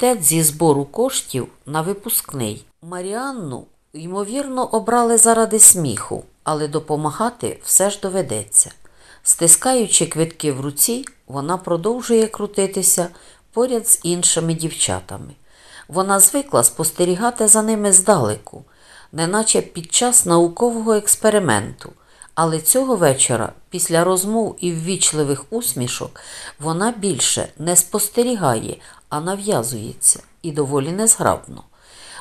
Комітет зі збору коштів на випускний. Маріанну, ймовірно, обрали заради сміху, але допомагати все ж доведеться. Стискаючи квитки в руці, вона продовжує крутитися поряд з іншими дівчатами. Вона звикла спостерігати за ними здалеку, неначе під час наукового експерименту. Але цього вечора, після розмов і ввічливих усмішок, вона більше не спостерігає, а нав'язується і доволі незграбно.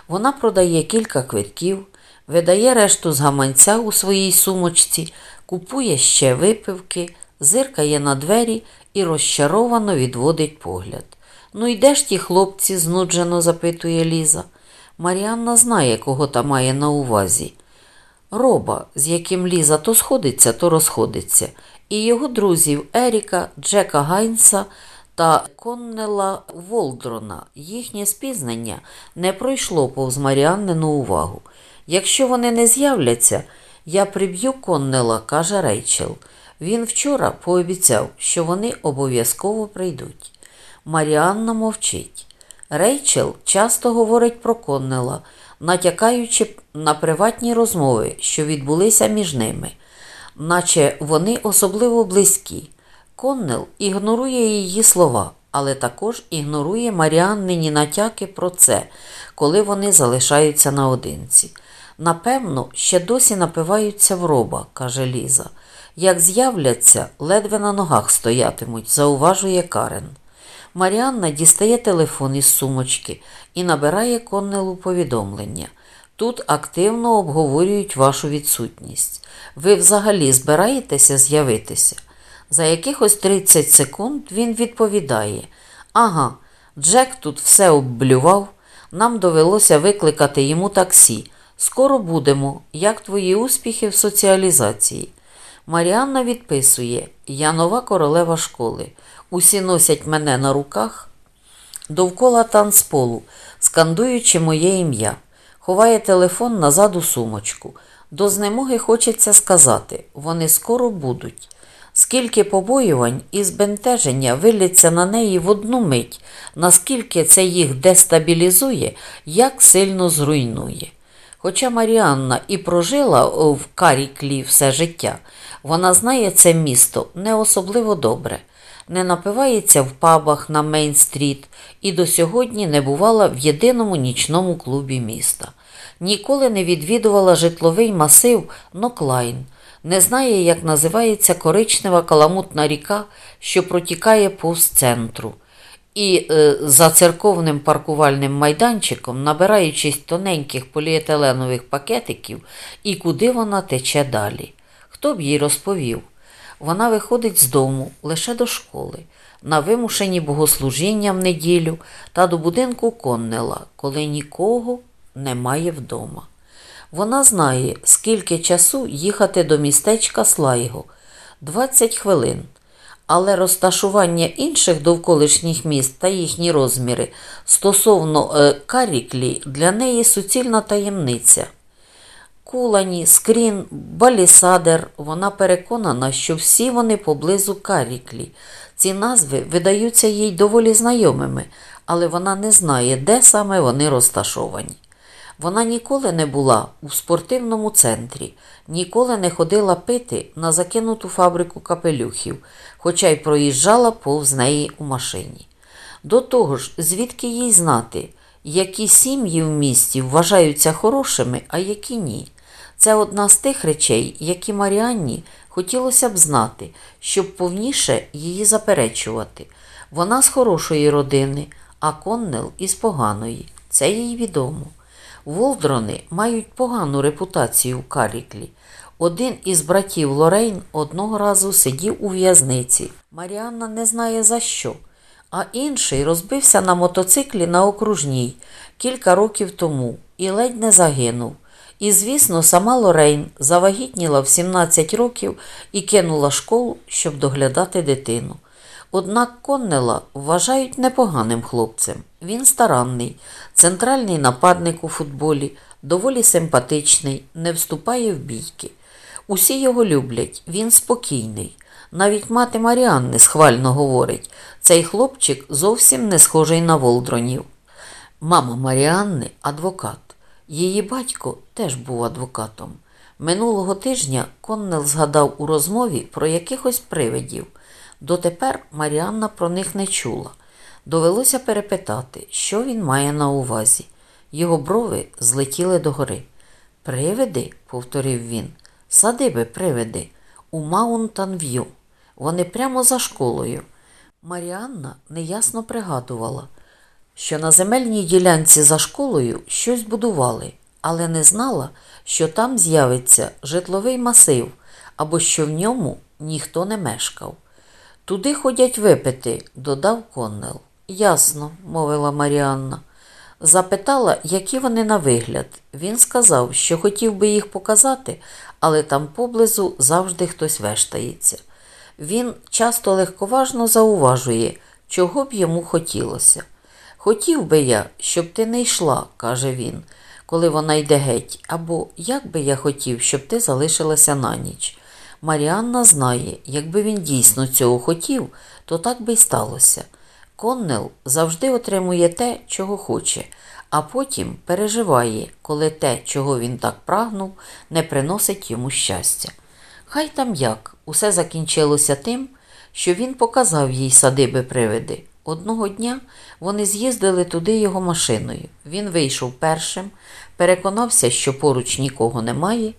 Вона продає кілька квитків, видає решту з гаманця у своїй сумочці, купує ще випивки, зиркає на двері і розчаровано відводить погляд. Ну і де ж ті хлопці? знуджено запитує Ліза. Маріанна знає, кого та має на увазі. Роба, з яким Ліза то сходиться, то розходиться, і його друзів Еріка, Джека Гайнса та Коннела Волдрона. Їхнє спізнення не пройшло повз Маріаннину увагу. Якщо вони не з'являться, я приб'ю Коннела, каже Рейчел. Він вчора пообіцяв, що вони обов'язково прийдуть. Маріанна мовчить. Рейчел часто говорить про Коннела, натякаючи на приватні розмови, що відбулися між ними, наче вони особливо близькі. Коннел ігнорує її слова, але також ігнорує Маріаннині натяки про це, коли вони залишаються наодинці. Напевно, ще досі напиваються в роба, каже Ліза. Як з'являться, ледве на ногах стоятимуть, зауважує Карен. Маріанна дістає телефон із сумочки і набирає Коннелу повідомлення. Тут активно обговорюють вашу відсутність. Ви взагалі збираєтеся з'явитися? За якихось 30 секунд він відповідає: Ага, Джек тут все обблював, нам довелося викликати йому таксі. Скоро будемо. Як твої успіхи в соціалізації? Маріанна відписує: Я нова королева школи. Усі носять мене на руках довкола танцполу, скандуючи моє ім'я. Ховає телефон назад у сумочку. До знемоги хочеться сказати, вони скоро будуть. Скільки побоювань і збентеження вилляться на неї в одну мить, наскільки це їх дестабілізує, як сильно зруйнує. Хоча Маріанна і прожила в Каріклі все життя, вона знає це місто не особливо добре, не напивається в пабах на Мейн-стріт і до сьогодні не бувала в єдиному нічному клубі міста. Ніколи не відвідувала житловий масив Ноклайн, не знає, як називається коричнева каламутна ріка, що протікає повз центру. І е, за церковним паркувальним майданчиком, набираючись тоненьких поліетиленових пакетиків, і куди вона тече далі. Хто б їй розповів? Вона виходить з дому лише до школи, на вимушені богослужіння в неділю та до будинку Коннела, коли нікого немає вдома. Вона знає, скільки часу їхати до містечка Слайго 20 хвилин. Але розташування інших довколишніх міст та їхні розміри стосовно е, Каріклі для неї суцільна таємниця. Кулані, Скрін, Балісадер, вона переконана, що всі вони поблизу Каріклі. Ці назви видаються їй доволі знайомими, але вона не знає, де саме вони розташовані. Вона ніколи не була у спортивному центрі, ніколи не ходила пити на закинуту фабрику капелюхів, хоча й проїжджала повз неї у машині. До того ж, звідки їй знати, які сім'ї в місті вважаються хорошими, а які ні. Це одна з тих речей, які Маріанні хотілося б знати, щоб повніше її заперечувати. Вона з хорошої родини, а Коннел із поганої. Це їй відомо. Волдрони мають погану репутацію в Каріклі. Один із братів Лорейн одного разу сидів у в'язниці. Маріанна не знає за що, а інший розбився на мотоциклі на окружній кілька років тому і ледь не загинув. І, звісно, сама Лорейн завагітніла в 17 років і кинула школу, щоб доглядати дитину. Однак Коннела вважають непоганим хлопцем. Він старанний, центральний нападник у футболі, доволі симпатичний, не вступає в бійки. Усі його люблять, він спокійний. Навіть мати Маріанни схвально говорить, цей хлопчик зовсім не схожий на Волдронів. Мама Маріанни адвокат. Її батько теж був адвокатом. Минулого тижня Коннел згадав у розмові про якихось привидів. Дотепер Маріанна про них не чула. Довелося перепитати, що він має на увазі. Його брови злетіли догори. Привиди, повторив він, садиби привиди у Маунтан-В'ю. Вони прямо за школою. Маріанна неясно пригадувала, що на земельній ділянці за школою щось будували, але не знала, що там з'явиться житловий масив або що в ньому ніхто не мешкав. Туди ходять випити, додав Коннел. Ясно, мовила Маріанна. Запитала, які вони на вигляд. Він сказав, що хотів би їх показати, але там поблизу завжди хтось вештається. Він часто легковажно зауважує, чого б йому хотілося. Хотів би я, щоб ти не йшла, каже він, коли вона йде геть, або як би я хотів, щоб ти залишилася на ніч. Маріанна знає, якби він дійсно цього хотів, то так би й сталося. Коннел завжди отримує те, чого хоче, а потім переживає, коли те, чого він так прагнув, не приносить йому щастя. Хай там як, усе закінчилося тим, що він показав їй садиби привиди. Одного дня вони з'їздили туди його машиною. Він вийшов першим, переконався, що поруч нікого немає.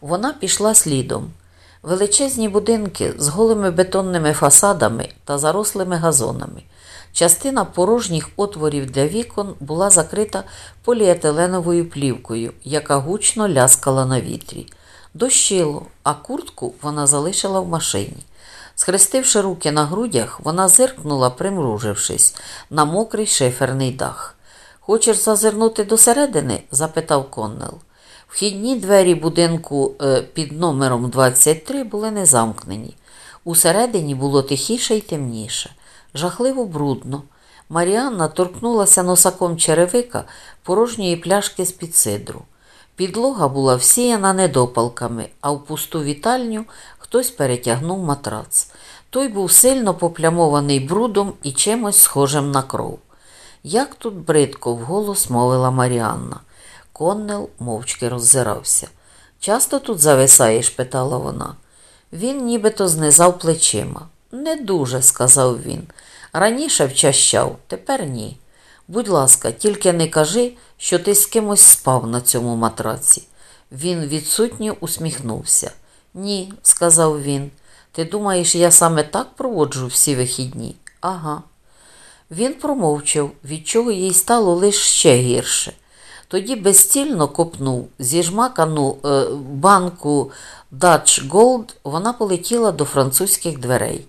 Вона пішла слідом. Величезні будинки з голими бетонними фасадами та зарослими газонами. Частина порожніх отворів для вікон була закрита поліетиленовою плівкою, яка гучно ляскала на вітрі. Дощило, а куртку вона залишила в машині. Схрестивши руки на грудях, вона зиркнула, примружившись, на мокрий шиферний дах. Хочеш зазирнути досередини? запитав Коннел. Вхідні двері будинку е, під номером 23 були не замкнені. Усередині було тихіше й темніше, жахливо брудно. Маріанна торкнулася носаком черевика порожньої пляшки з під сидру. Підлога була всіяна недопалками, а в пусту вітальню хтось перетягнув матрац. Той був сильно поплямований брудом і чимось схожим на кров. Як тут бридко, вголос мовила Маріанна. Коннел мовчки роззирався. Часто тут зависаєш? питала вона. Він нібито знизав плечима. Не дуже, сказав він. Раніше вчащав, тепер ні. Будь ласка, тільки не кажи, що ти з кимось спав на цьому матраці. Він відсутньо усміхнувся. Ні, сказав він. Ти думаєш, я саме так проводжу всі вихідні? Ага. Він промовчав, від чого їй стало лише ще гірше. Тоді безцільно копнув зіжмакану е, банку Dutch Gold, вона полетіла до французьких дверей.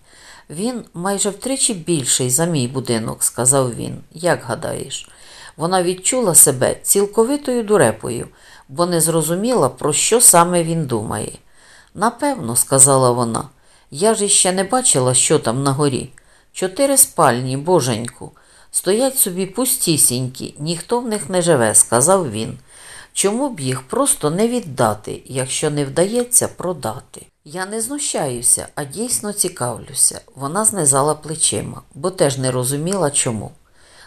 Він майже втричі більший за мій будинок, сказав він. Як гадаєш? Вона відчула себе цілковитою дурепою, бо не зрозуміла, про що саме він думає. Напевно, сказала вона, я ж іще не бачила, що там на горі. Чотири спальні, боженьку. Стоять собі пустісінькі, ніхто в них не живе, сказав він. Чому б їх просто не віддати, якщо не вдається продати? Я не знущаюся, а дійсно цікавлюся. Вона знизала плечима, бо теж не розуміла чому.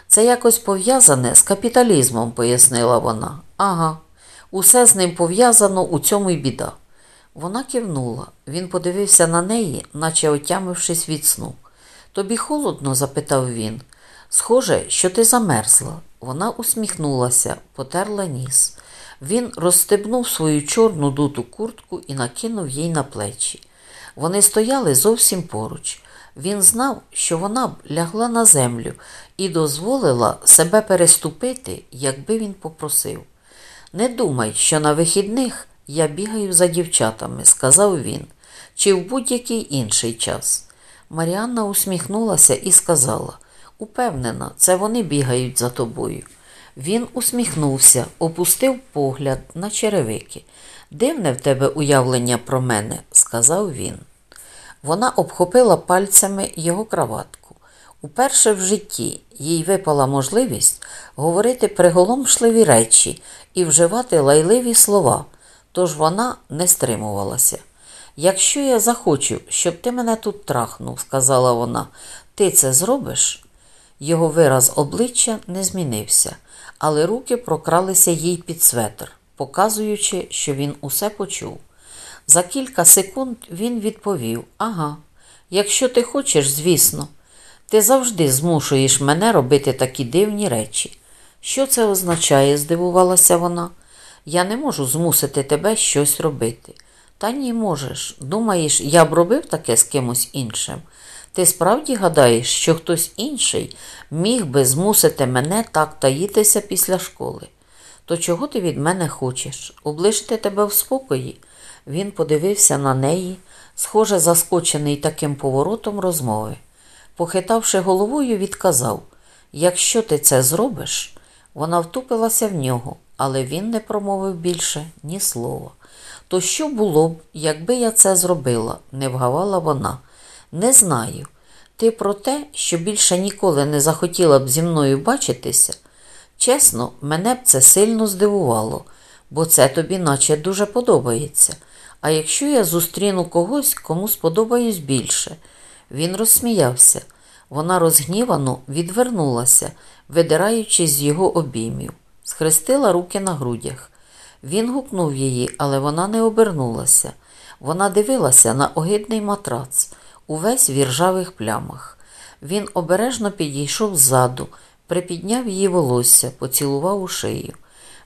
Це якось пов'язане з капіталізмом, пояснила вона. Ага, усе з ним пов'язано, у цьому й біда. Вона кивнула. Він подивився на неї, наче отямившись від сну. Тобі холодно? запитав він. Схоже, що ти замерзла. Вона усміхнулася, потерла ніс. Він розстебнув свою чорну дуту куртку і накинув їй на плечі. Вони стояли зовсім поруч. Він знав, що вона б лягла на землю і дозволила себе переступити, якби він попросив. Не думай, що на вихідних я бігаю за дівчатами, сказав він, чи в будь-який інший час. Маріанна усміхнулася і сказала Упевнена, це вони бігають за тобою. Він усміхнувся, опустив погляд на черевики. Дивне в тебе уявлення про мене, сказав він. Вона обхопила пальцями його краватку. Уперше в житті їй випала можливість говорити приголомшливі речі і вживати лайливі слова, тож вона не стримувалася. Якщо я захочу, щоб ти мене тут трахнув, сказала вона, ти це зробиш? Його вираз обличчя не змінився, але руки прокралися їй під светр, показуючи, що він усе почув. За кілька секунд він відповів: Ага, якщо ти хочеш, звісно, ти завжди змушуєш мене робити такі дивні речі. Що це означає? здивувалася вона. Я не можу змусити тебе щось робити. Та ні, можеш. Думаєш, я б робив таке з кимось іншим. Ти справді гадаєш, що хтось інший міг би змусити мене так таїтися після школи? То чого ти від мене хочеш? Облишити тебе в спокої? Він подивився на неї, схоже, заскочений таким поворотом розмови. Похитавши головою, відказав Якщо ти це зробиш, вона втупилася в нього, але він не промовив більше ні слова. То що було б, якби я це зробила, не вгавала вона. Не знаю. Ти про те, що більше ніколи не захотіла б зі мною бачитися? Чесно, мене б це сильно здивувало, бо це тобі наче дуже подобається. А якщо я зустріну когось, кому сподобаюсь більше. Він розсміявся. Вона розгнівано відвернулася, видираючись з його обіймів, схрестила руки на грудях. Він гукнув її, але вона не обернулася. Вона дивилася на огидний матрац, увесь в іржавих плямах. Він обережно підійшов ззаду, припідняв її волосся, поцілував у шию.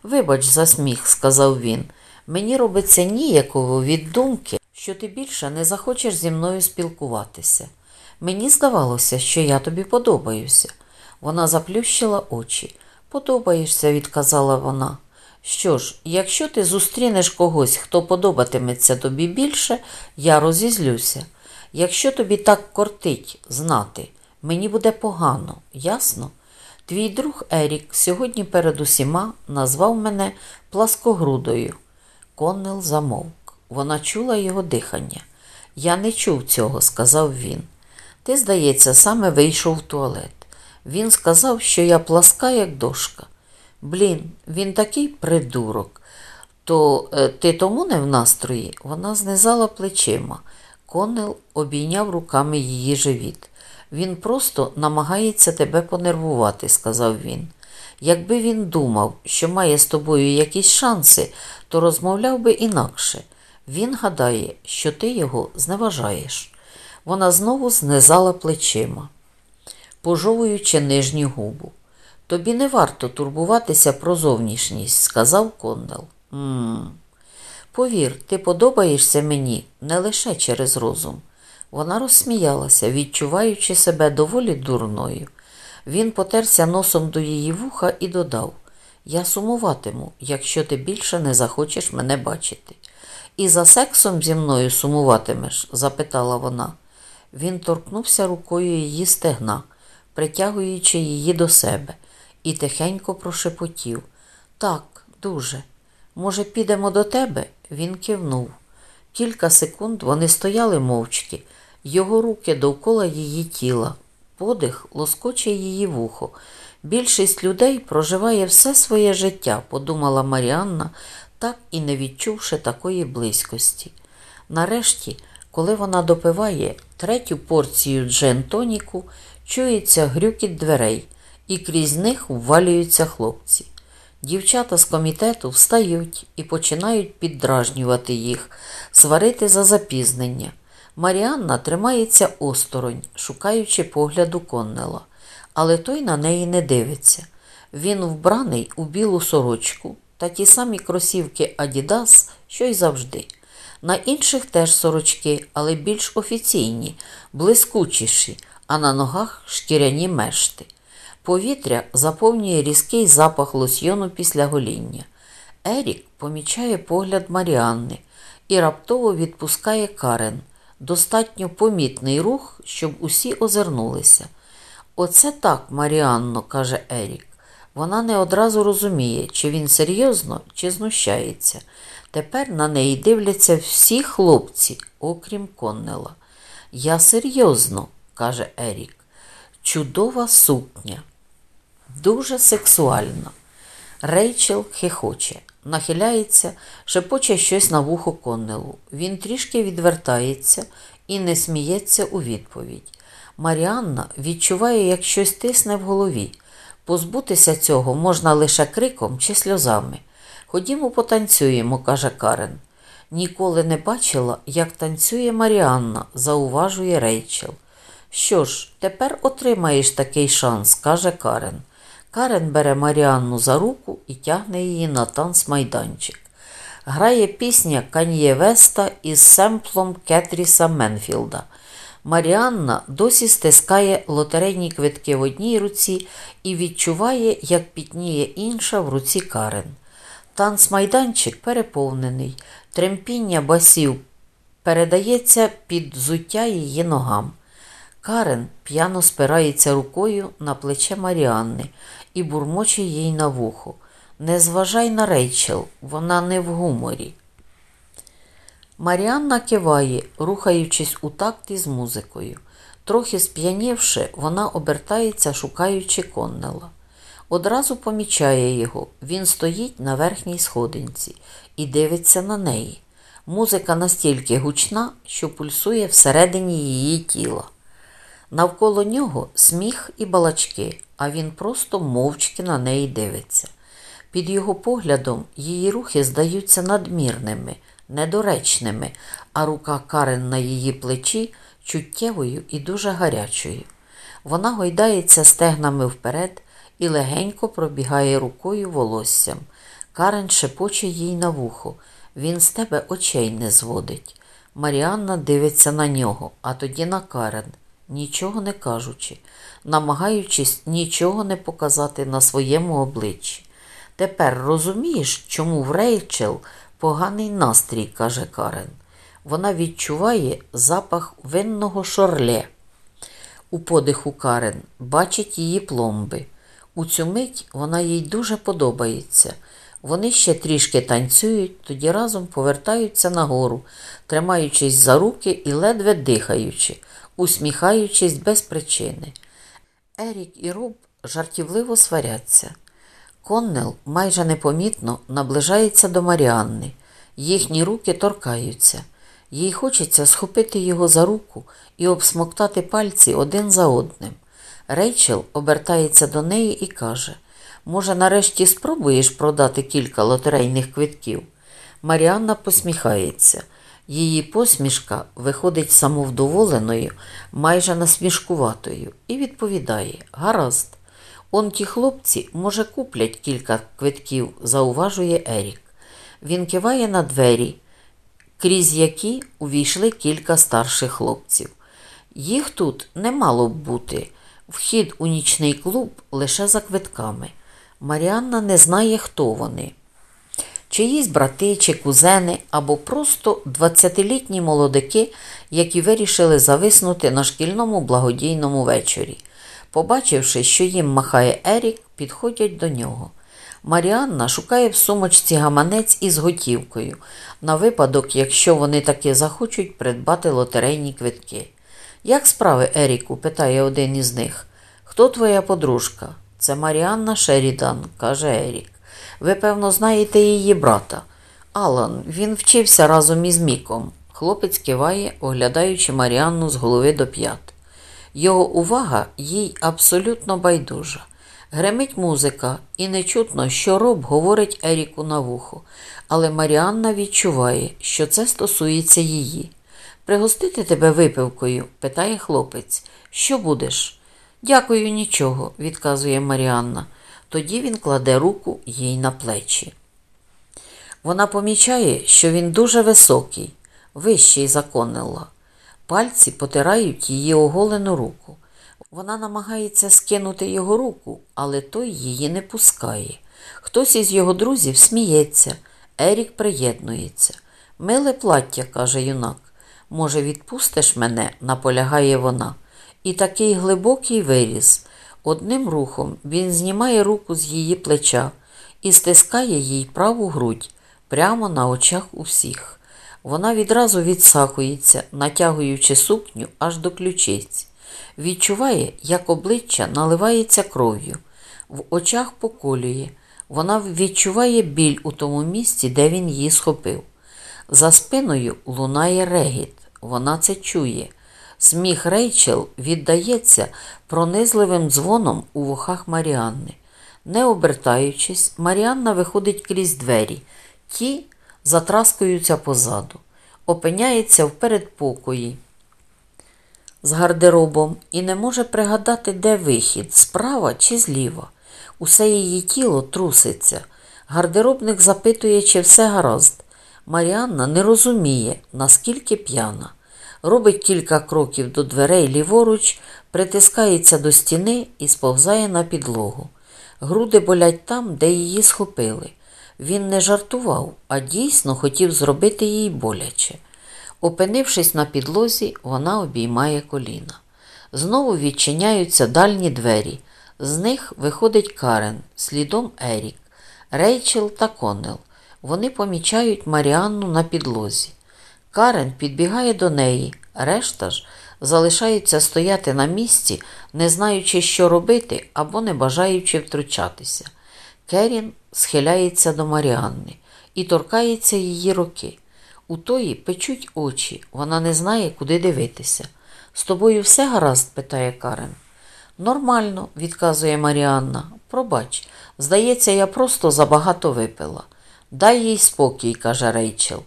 Вибач, за сміх, сказав він. Мені робиться ніяково від думки, що ти більше не захочеш зі мною спілкуватися. Мені здавалося, що я тобі подобаюся. Вона заплющила очі. Подобаєшся, відказала вона. Що ж, якщо ти зустрінеш когось, хто подобатиметься тобі більше, я розізлюся. Якщо тобі так кортить знати, мені буде погано, ясно? Твій друг Ерік сьогодні перед усіма назвав мене пласкогрудою. Коннел замовк. Вона чула його дихання. Я не чув цього, сказав він. Ти, здається, саме вийшов в туалет. Він сказав, що я пласка, як дошка. Блін, він такий придурок. То е, ти тому не в настрої? Вона знизала плечима. Конел обійняв руками її живіт. Він просто намагається тебе понервувати, сказав він. Якби він думав, що має з тобою якісь шанси, то розмовляв би інакше. Він гадає, що ти його зневажаєш. Вона знову знизала плечима, пожовуючи нижню губу. Тобі не варто турбуватися про зовнішність, сказав Кондал. «Ммм, Повір, ти подобаєшся мені не лише через розум. Вона розсміялася, відчуваючи себе доволі дурною. Він потерся носом до її вуха і додав Я сумуватиму, якщо ти більше не захочеш мене бачити. І за сексом зі мною сумуватимеш? запитала вона. Він торкнувся рукою її стегна, притягуючи її до себе, і тихенько прошепотів Так, дуже. Може, підемо до тебе? Він кивнув. Кілька секунд вони стояли мовчки, його руки довкола її тіла, подих лоскоче її вухо. Більшість людей проживає все своє життя, подумала Маріанна, так і не відчувши такої близькості. Нарешті, коли вона допиває третю порцію джен-тоніку, чується грюкіт дверей, і крізь них ввалюються хлопці. Дівчата з комітету встають і починають піддражнювати їх, сварити за запізнення. Маріанна тримається осторонь, шукаючи погляду Коннела, але той на неї не дивиться. Він вбраний у білу сорочку та ті самі кросівки Адідас, що й завжди. На інших теж сорочки, але більш офіційні, блискучіші, а на ногах шкіряні мешти. Повітря заповнює різкий запах лосьйону після гоління. Ерік помічає погляд Маріанни і раптово відпускає Карен. Достатньо помітний рух, щоб усі озирнулися. Оце так, Маріанно, каже Ерік. Вона не одразу розуміє, чи він серйозно, чи знущається. Тепер на неї дивляться всі хлопці, окрім Коннела. Я серйозно, каже Ерік. Чудова сукня. Дуже сексуально. Рейчел хихоче, нахиляється, шепоче щось на вухо Коннелу. Він трішки відвертається і не сміється у відповідь. Маріанна відчуває, як щось тисне в голові. Позбутися цього можна лише криком чи сльозами. Ходімо потанцюємо, каже Карен. Ніколи не бачила, як танцює Маріанна, зауважує Рейчел. Що ж, тепер отримаєш такий шанс, каже Карен. Карен бере Маріанну за руку і тягне її на танцмайданчик. Грає пісня Кан'є Веста із семплом Кетріса Менфілда. Маріанна досі стискає лотерейні квитки в одній руці і відчуває, як пітніє інша в руці Карен. Танцмайданчик переповнений, тремпіння басів передається під взуття її ногам. Карен п'яно спирається рукою на плече Маріанни і бурмоче їй на вухо. Не зважай на Рейчел, вона не в гуморі. Маріанна киває, рухаючись у такт із музикою. Трохи сп'янівши, вона обертається, шукаючи Коннела. Одразу помічає його. Він стоїть на верхній сходинці і дивиться на неї. Музика настільки гучна, що пульсує всередині її тіла. Навколо нього сміх і балачки, а він просто мовчки на неї дивиться. Під його поглядом її рухи здаються надмірними, недоречними, а рука Карен на її плечі чуттєвою і дуже гарячою. Вона гойдається стегнами вперед і легенько пробігає рукою волоссям. Карен шепоче їй на вухо. Він з тебе очей не зводить. Маріанна дивиться на нього, а тоді на Карен, нічого не кажучи, намагаючись нічого не показати на своєму обличчі. Тепер розумієш, чому в Рейчел поганий настрій, каже Карен. Вона відчуває запах винного шорле. У подиху Карен бачить її пломби. У цю мить вона їй дуже подобається. Вони ще трішки танцюють, тоді разом повертаються нагору, тримаючись за руки і ледве дихаючи, усміхаючись без причини. Ерік і Руб жартівливо сваряться. Коннел майже непомітно наближається до Маріанни. Їхні руки торкаються. Їй хочеться схопити його за руку і обсмоктати пальці один за одним. Рейчел обертається до неї і каже: Може, нарешті спробуєш продати кілька лотерейних квитків? Маріанна посміхається. Її посмішка виходить самовдоволеною, майже насмішкуватою, і відповідає: Гаразд. Он ті хлопці, може, куплять кілька квитків, зауважує Ерік. Він киває на двері, крізь які увійшли кілька старших хлопців. Їх тут не мало б бути. Вхід у нічний клуб лише за квитками. Маріанна не знає, хто вони. Чиїсь брати чи кузени або просто 20-літні молодики, які вирішили зависнути на шкільному благодійному вечорі. Побачивши, що їм махає Ерік, підходять до нього. Маріанна шукає в сумочці гаманець із готівкою, на випадок, якщо вони таки захочуть придбати лотерейні квитки. Як справи, Еріку? питає один із них. Хто твоя подружка? Це Маріанна Шерідан, каже Ерік. Ви, певно, знаєте її брата. Алан, він вчився разом із Міком. Хлопець киває, оглядаючи Маріанну з голови до п'ят. Його увага їй абсолютно байдужа. Гремить музика, і не чутно, що роб говорить Еріку на вухо, але Маріанна відчуває, що це стосується її. Пригостити тебе випивкою? питає хлопець. Що будеш? Дякую, нічого, відказує Маріанна. Тоді він кладе руку їй на плечі. Вона помічає, що він дуже високий, вищий за Коннелла. Пальці потирають її оголену руку. Вона намагається скинути його руку, але той її не пускає. Хтось із його друзів сміється, Ерік приєднується. Миле плаття, каже юнак. Може, відпустиш мене, наполягає вона. І такий глибокий виріз. Одним рухом він знімає руку з її плеча і стискає їй праву грудь прямо на очах усіх. Вона відразу відсахується, натягуючи сукню аж до ключиць. Відчуває, як обличчя наливається кров'ю, в очах поколює. Вона відчуває біль у тому місці, де він її схопив. За спиною лунає регіт. Вона це чує. Сміх Рейчел віддається пронизливим дзвоном у вухах Маріанни. Не обертаючись, Маріанна виходить крізь двері. Ті затраскуються позаду, опиняється в передпокої з гардеробом і не може пригадати, де вихід, справа чи зліва. Усе її тіло труситься. Гардеробник запитує, чи все гаразд. Маріанна не розуміє, наскільки п'яна. Робить кілька кроків до дверей ліворуч, притискається до стіни і сповзає на підлогу. Груди болять там, де її схопили. Він не жартував, а дійсно хотів зробити їй боляче. Опинившись на підлозі, вона обіймає коліна. Знову відчиняються дальні двері. З них виходить Карен, слідом Ерік, Рейчел та Коннел. Вони помічають Маріанну на підлозі. Карен підбігає до неї, решта ж залишаються стояти на місці, не знаючи, що робити або не бажаючи втручатися. Керін схиляється до Маріанни і торкається її руки. У тої печуть очі, вона не знає, куди дивитися. З тобою все гаразд? питає Карен. Нормально, відказує Маріанна. Пробач, здається, я просто забагато випила. Дай їй спокій, каже Рейчел.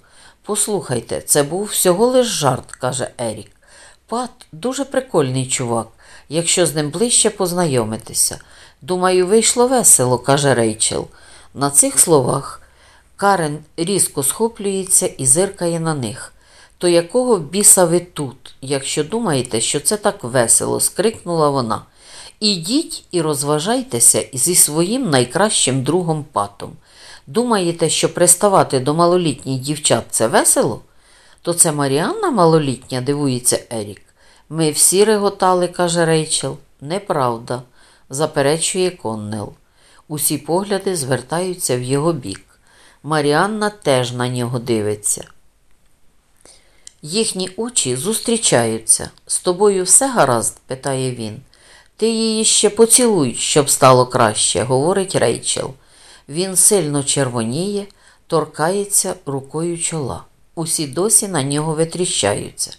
Послухайте, це був всього лиш жарт, каже Ерік. Пат дуже прикольний чувак, якщо з ним ближче познайомитися. Думаю, вийшло весело, каже Рейчел. На цих словах Карен різко схоплюється і зиркає на них. То якого біса ви тут, якщо думаєте, що це так весело? скрикнула вона. Ідіть і розважайтеся зі своїм найкращим другом патом. Думаєте, що приставати до малолітніх дівчат це весело? То це Маріанна малолітня, дивується Ерік. Ми всі реготали, каже Рейчел. Неправда, заперечує Коннел. Усі погляди звертаються в його бік. Маріанна теж на нього дивиться. Їхні очі зустрічаються. З тобою все гаразд? питає він. Ти її ще поцілуй, щоб стало краще, говорить Рейчел. Він сильно червоніє, торкається рукою чола. Усі досі на нього витріщаються.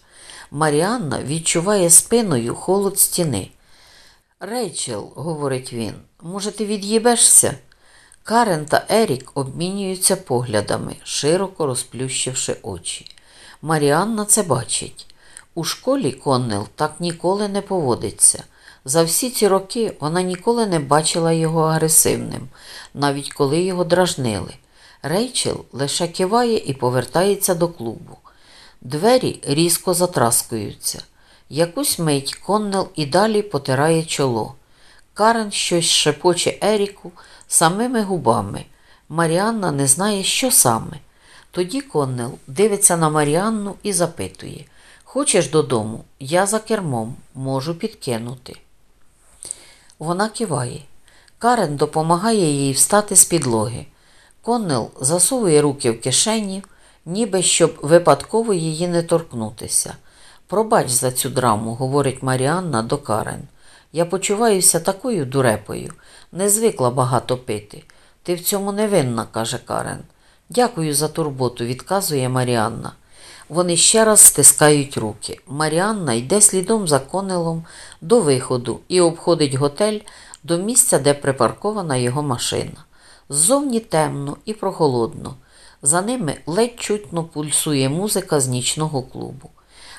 Маріанна відчуває спиною холод стіни. Рейчел, говорить він, може, ти від'їбешся? Карен та Ерік обмінюються поглядами, широко розплющивши очі. Маріанна це бачить. У школі Коннел так ніколи не поводиться. За всі ці роки вона ніколи не бачила його агресивним, навіть коли його дражнили. Рейчел лише киває і повертається до клубу. Двері різко затраскуються. Якусь мить Коннел і далі потирає чоло. Карен щось шепоче Еріку самими губами. Маріанна не знає, що саме. Тоді Коннел дивиться на Маріанну і запитує Хочеш додому? Я за кермом, можу підкинути. Вона киває. Карен допомагає їй встати з підлоги. Коннел засовує руки в кишені, ніби щоб випадково її не торкнутися. Пробач за цю драму, говорить Маріанна до Карен. Я почуваюся такою дурепою, не звикла багато пити. Ти в цьому не винна, каже Карен. Дякую за турботу, відказує Маріанна. Вони ще раз стискають руки. Маріанна йде слідом за конелом до виходу і обходить готель до місця, де припаркована його машина. Ззовні темно і прохолодно. За ними ледь чутно пульсує музика з нічного клубу.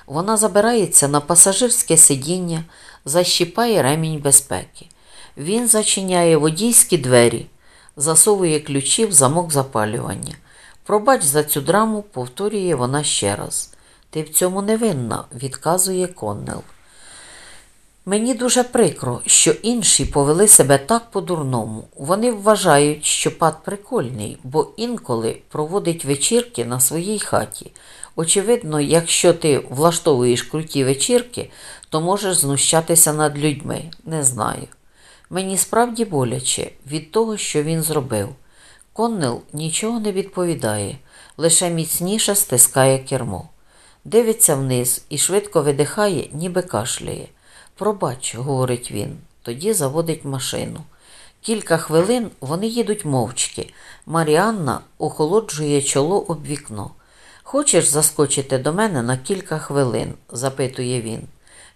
Вона забирається на пасажирське сидіння, защіпає ремінь безпеки. Він зачиняє водійські двері, засовує ключі в замок запалювання. Пробач за цю драму, повторює вона ще раз. Ти в цьому не винна, відказує Коннел. Мені дуже прикро, що інші повели себе так по-дурному. Вони вважають, що Пат прикольний, бо інколи проводить вечірки на своїй хаті. Очевидно, якщо ти влаштовуєш круті вечірки, то можеш знущатися над людьми. Не знаю. Мені справді боляче від того, що він зробив. Коннел нічого не відповідає, лише міцніше стискає кермо. Дивиться вниз і швидко видихає, ніби кашляє. Пробач, говорить він, тоді заводить машину. Кілька хвилин вони їдуть мовчки. Маріанна охолоджує чоло об вікно. Хочеш заскочити до мене на кілька хвилин? запитує він.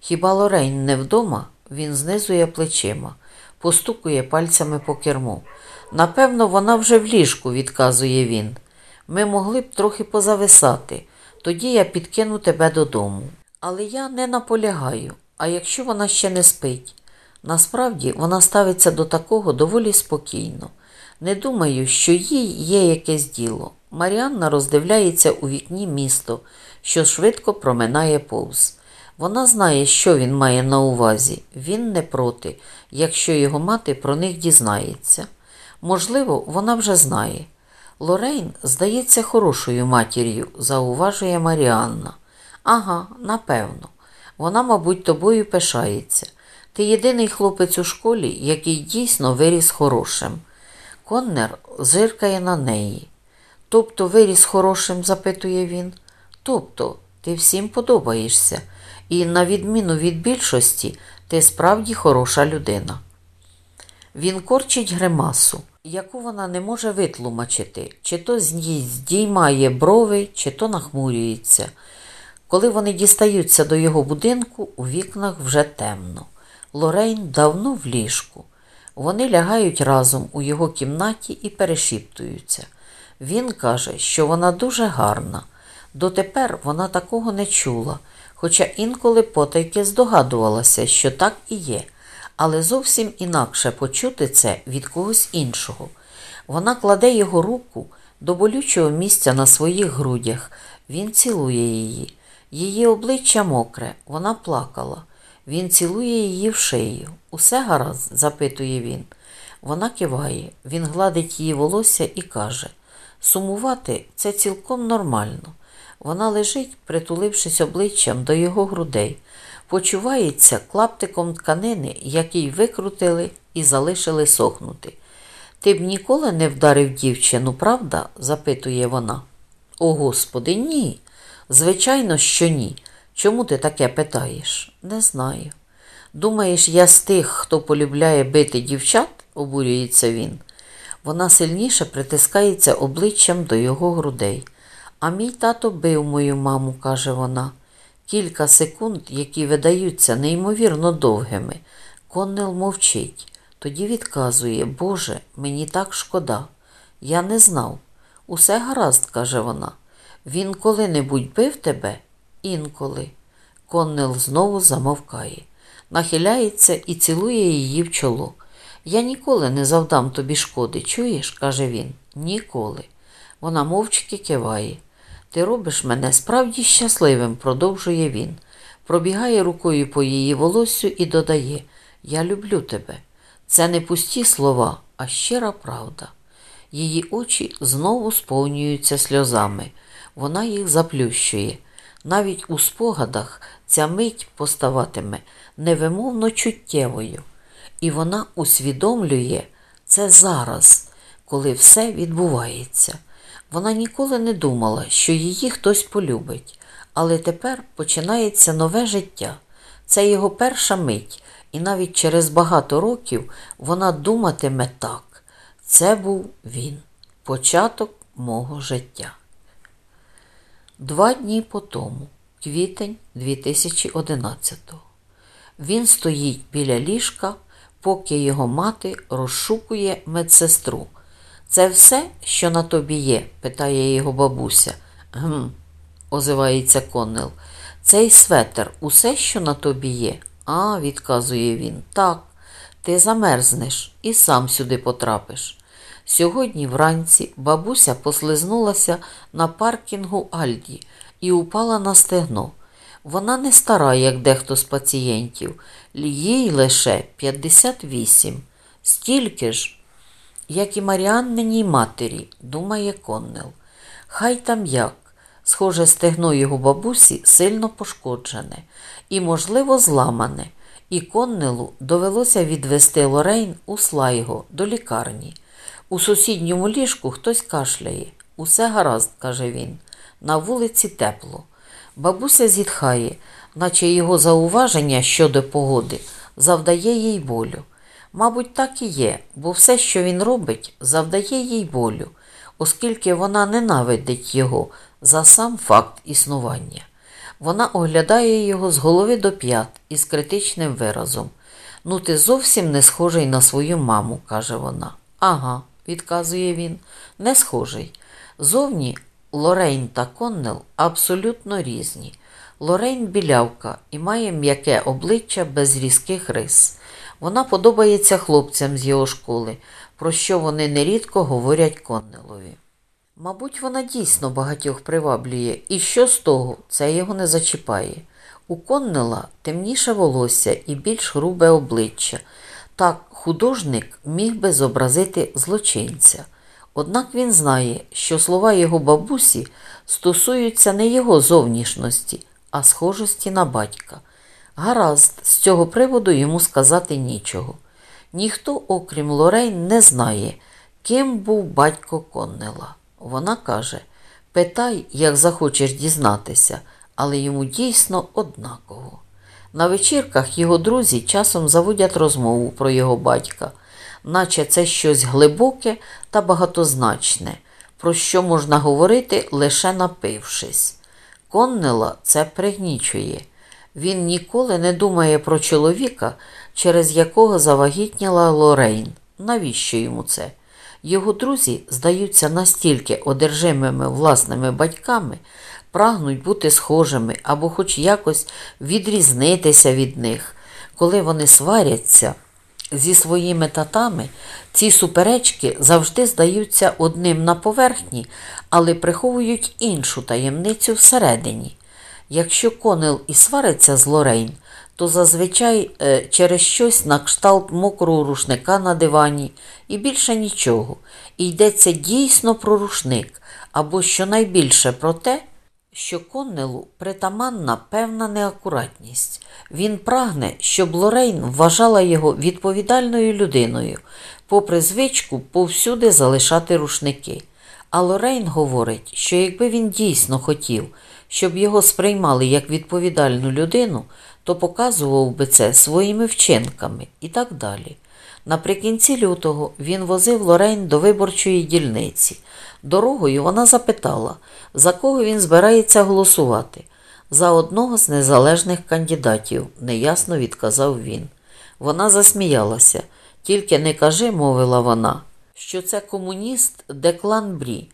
Хіба Лорейн не вдома? Він знизує плечима, постукує пальцями по керму. Напевно, вона вже в ліжку, відказує він. Ми могли б трохи позависати, тоді я підкину тебе додому. Але я не наполягаю, а якщо вона ще не спить. Насправді вона ставиться до такого доволі спокійно. Не думаю, що їй є якесь діло. Маріанна роздивляється у вікні місто, що швидко проминає повз. Вона знає, що він має на увазі. Він не проти, якщо його мати про них дізнається. Можливо, вона вже знає. Лорейн здається хорошою матір'ю, зауважує Маріанна. Ага, напевно. Вона, мабуть, тобою пишається. Ти єдиний хлопець у школі, який дійсно виріс хорошим. Коннер зиркає на неї. Тобто виріс хорошим, запитує він. Тобто, ти всім подобаєшся, і, на відміну від більшості, ти справді хороша людина. Він корчить гримасу, яку вона не може витлумачити, чи то здіймає брови, чи то нахмурюється. Коли вони дістаються до його будинку, у вікнах вже темно. Лорейн давно в ліжку. Вони лягають разом у його кімнаті і перешіптуються. Він каже, що вона дуже гарна. Дотепер вона такого не чула, хоча інколи потайки здогадувалася, що так і є, але зовсім інакше почути це від когось іншого. Вона кладе його руку до болючого місця на своїх грудях. Він цілує її. Її обличчя мокре, вона плакала. Він цілує її в шию. Усе гаразд? запитує він. Вона киває, він гладить її волосся і каже сумувати це цілком нормально. Вона лежить, притулившись обличчям до його грудей, почувається клаптиком тканини, який викрутили і залишили сохнути. Ти б ніколи не вдарив дівчину, правда? запитує вона. О, Господи, ні. Звичайно, що ні. Чому ти таке питаєш? Не знаю. Думаєш, я з тих, хто полюбляє бити дівчат? обурюється він. Вона сильніше притискається обличчям до його грудей. А мій тато бив мою маму, каже вона. Кілька секунд, які видаються неймовірно довгими. Коннел мовчить. Тоді відказує, Боже, мені так шкода. Я не знав. Усе гаразд, каже вона. Він коли-небудь бив тебе? Інколи. Коннел знову замовкає, нахиляється і цілує її в чоло. Я ніколи не завдам тобі шкоди, чуєш? каже він. Ніколи. Вона мовчки киває. Ти робиш мене справді щасливим, продовжує він. Пробігає рукою по її волоссю і додає Я люблю тебе. Це не пусті слова, а щира правда. Її очі знову сповнюються сльозами. Вона їх заплющує. Навіть у спогадах ця мить поставатиме невимовно чуттєвою, і вона усвідомлює це зараз, коли все відбувається. Вона ніколи не думала, що її хтось полюбить, але тепер починається нове життя. Це його перша мить, і навіть через багато років вона думатиме так. Це був він, початок мого життя. Два дні по тому, квітень 2011-го. Він стоїть біля ліжка, поки його мати розшукує медсестру. Це все, що на тобі є? питає його бабуся. Гм, озивається Коннел. Цей светер, усе, що на тобі є? А, відказує він. Так, ти замерзнеш і сам сюди потрапиш. Сьогодні вранці бабуся послизнулася на паркінгу Альді і упала на стегно. Вона не стара, як дехто з пацієнтів, їй лише 58. Стільки ж, як і Маріанниній матері, думає Коннел. Хай там як. Схоже, стегно його бабусі сильно пошкоджене і, можливо, зламане, і Коннелу довелося відвести Лорейн у Слайго до лікарні. У сусідньому ліжку хтось кашляє. Усе гаразд, каже він. На вулиці тепло. Бабуся зітхає, наче його зауваження щодо погоди завдає їй болю. Мабуть, так і є, бо все, що він робить, завдає їй болю, оскільки вона ненавидить його за сам факт існування. Вона оглядає його з голови до п'ят із критичним виразом. Ну, ти зовсім не схожий на свою маму, каже вона. Ага, відказує він, не схожий. Зовні Лорейн та Коннел абсолютно різні. Лорейн білявка і має м'яке обличчя без різких рис. Вона подобається хлопцям з його школи, про що вони нерідко говорять Коннелові. Мабуть, вона дійсно багатьох приваблює, і що з того, це його не зачіпає. У Коннела темніше волосся і більш грубе обличчя. Так, художник міг би зобразити злочинця. Однак він знає, що слова його бабусі стосуються не його зовнішності, а схожості на батька. Гаразд, з цього приводу йому сказати нічого. Ніхто, окрім Лорейн, не знає, ким був батько Коннела. Вона каже питай, як захочеш дізнатися, але йому дійсно однаково. На вечірках його друзі часом заводять розмову про його батька, наче це щось глибоке та багатозначне, про що можна говорити лише напившись. Коннела це пригнічує. Він ніколи не думає про чоловіка, через якого завагітніла Лорейн. Навіщо йому це? Його друзі здаються настільки одержимими власними батьками, прагнуть бути схожими або хоч якось відрізнитися від них. Коли вони сваряться зі своїми татами, ці суперечки завжди здаються одним на поверхні, але приховують іншу таємницю всередині. Якщо Конел і свариться з Лорейн, то зазвичай е, через щось на кшталт мокрого рушника на дивані і більше нічого. І йдеться дійсно про рушник, або щонайбільше про те, що Коннелу притаманна певна неакуратність. Він прагне, щоб Лорейн вважала його відповідальною людиною, попри звичку повсюди залишати рушники. А Лорейн говорить, що якби він дійсно хотів, щоб його сприймали як відповідальну людину, то показував би це своїми вчинками і так далі. Наприкінці лютого він возив Лорейн до виборчої дільниці. Дорогою вона запитала, за кого він збирається голосувати. За одного з незалежних кандидатів, неясно відказав він. Вона засміялася. Тільки не кажи, мовила вона, що це комуніст Деклан Брі.